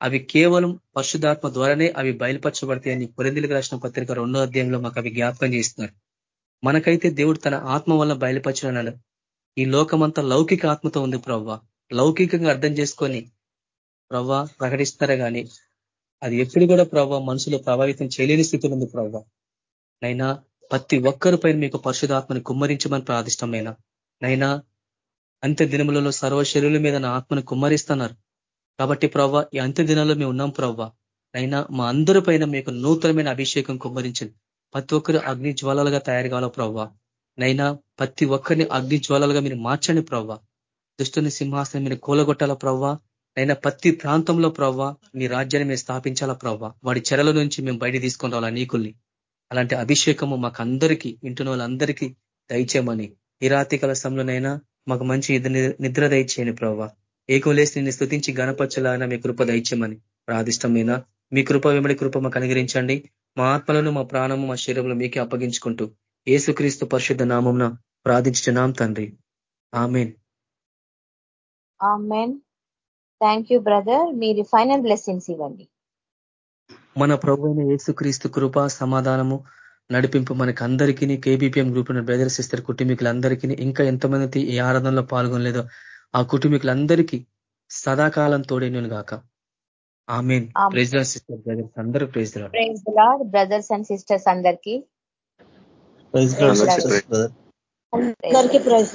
[SPEAKER 4] అవి కేవలం పరిశుధాత్మ ద్వారానే అవి బయలుపరచబడతాయని కొరిందులకు రాసిన పత్రిక రెండో అధ్యాయంలో మాకు అవి జ్ఞాపకం చేస్తున్నారు. మనకైతే దేవుడు తన ఆత్మ వల్ల బయలుపరచడన్నాడు ఈ లోకమంతా లౌకిక ఆత్మతో ఉంది ప్రవ్వ. లౌకికంగా అర్థం చేసుకొని ప్రవ్వ ప్రకటిస్తారే కానీ అది ఎప్పుడు కూడా ప్రభావ మనుషులు ప్రభావితం చేయలేని స్థితిలో ఉంది ప్రభావ నైనా ప్రతి ఒక్కరి పైన మీకు పరిశుధాత్మను కుమ్మరించమని ప్రాదిష్టమైన నైనా. అంత్య దినములలో సర్వ శరీరుల మీద నా ఆత్మను కుమ్మరిస్తున్నారు. కాబట్టి ప్రవ్వ ఈ అంత్య దినాల్లో మేము ఉన్నాం ప్రవ్వ అయినా మా అందరి పైన మీకు నూతనమైన అభిషేకం కుమ్మరించింది ప్రతి ఒక్కరు అగ్ని జ్వాలలుగా తయారు కావాలో ప్రవ్వ నైనా ప్రతి ఒక్కరిని అగ్ని జ్వాలలుగా మీరు మార్చండి ప్రవ్వ దుష్టుని సింహాసనం మీరు కూలగొట్టాల ప్రవ్వ అయినా ప్రతి ప్రాంతంలో ప్రవ్వ నీ రాజ్యాన్ని మేము స్థాపించాలా ప్రవ్వ? వాడి చెరల నుంచి మేము బయట తీసుకొని రావాలా నీకుల్ని? అలాంటి అభిషేకము మాకు అందరికీ వింటున్న వాళ్ళందరికీ దయచేయమని. ఈ రాత్రి కలసంలోనైనా మాకు మంచి నిద్ర దయచేయని ప్రవ్వ. ఏకోలేసి నిన్ను స్థుతించి గణపరచలాగిన మీ కృప దయచేయమని. ప్రాదిష్టమైన మీ కృప వెంబడి కృప మాకు అనుగ్రహించండి. మా ఆత్మలను మా ప్రాణము మా శరీరంలో మీకే అప్పగించుకుంటూ ఏసుక్రీస్తు పరిశుద్ధ నామంన ప్రార్థించిన నాం తండ్రి ఆమెన్.
[SPEAKER 1] థ్యాంక్ యూ బ్రదర్ మీరు ఫైనల్ బ్లెస్సింగ్స్ ఇవ్వండి.
[SPEAKER 4] మన ప్రభు అయిన యేసుక్రీస్తు కృప సమాధానము నడిపింపు మనకి అందరికీ కేబీపీఎం గ్రూప్ ఉన్న బ్రదర్ సిస్టర్ కుటుంబీకులందరికీ ఇంకా ఎంతమంది ఈ ఆరాధనలో పాల్గొనలేదో ఆ కుటుంబీకులందరికీ సదాకాలం తోడే నేను గాక. ఆమెన్. ప్రైజ్ సిస్టర్ బ్రదర్స్ అందరూ ప్రైజ్
[SPEAKER 1] బ్రదర్స్ అండ్ సిస్టర్స్ అందరికీ. అందరికీ ప్రైజ్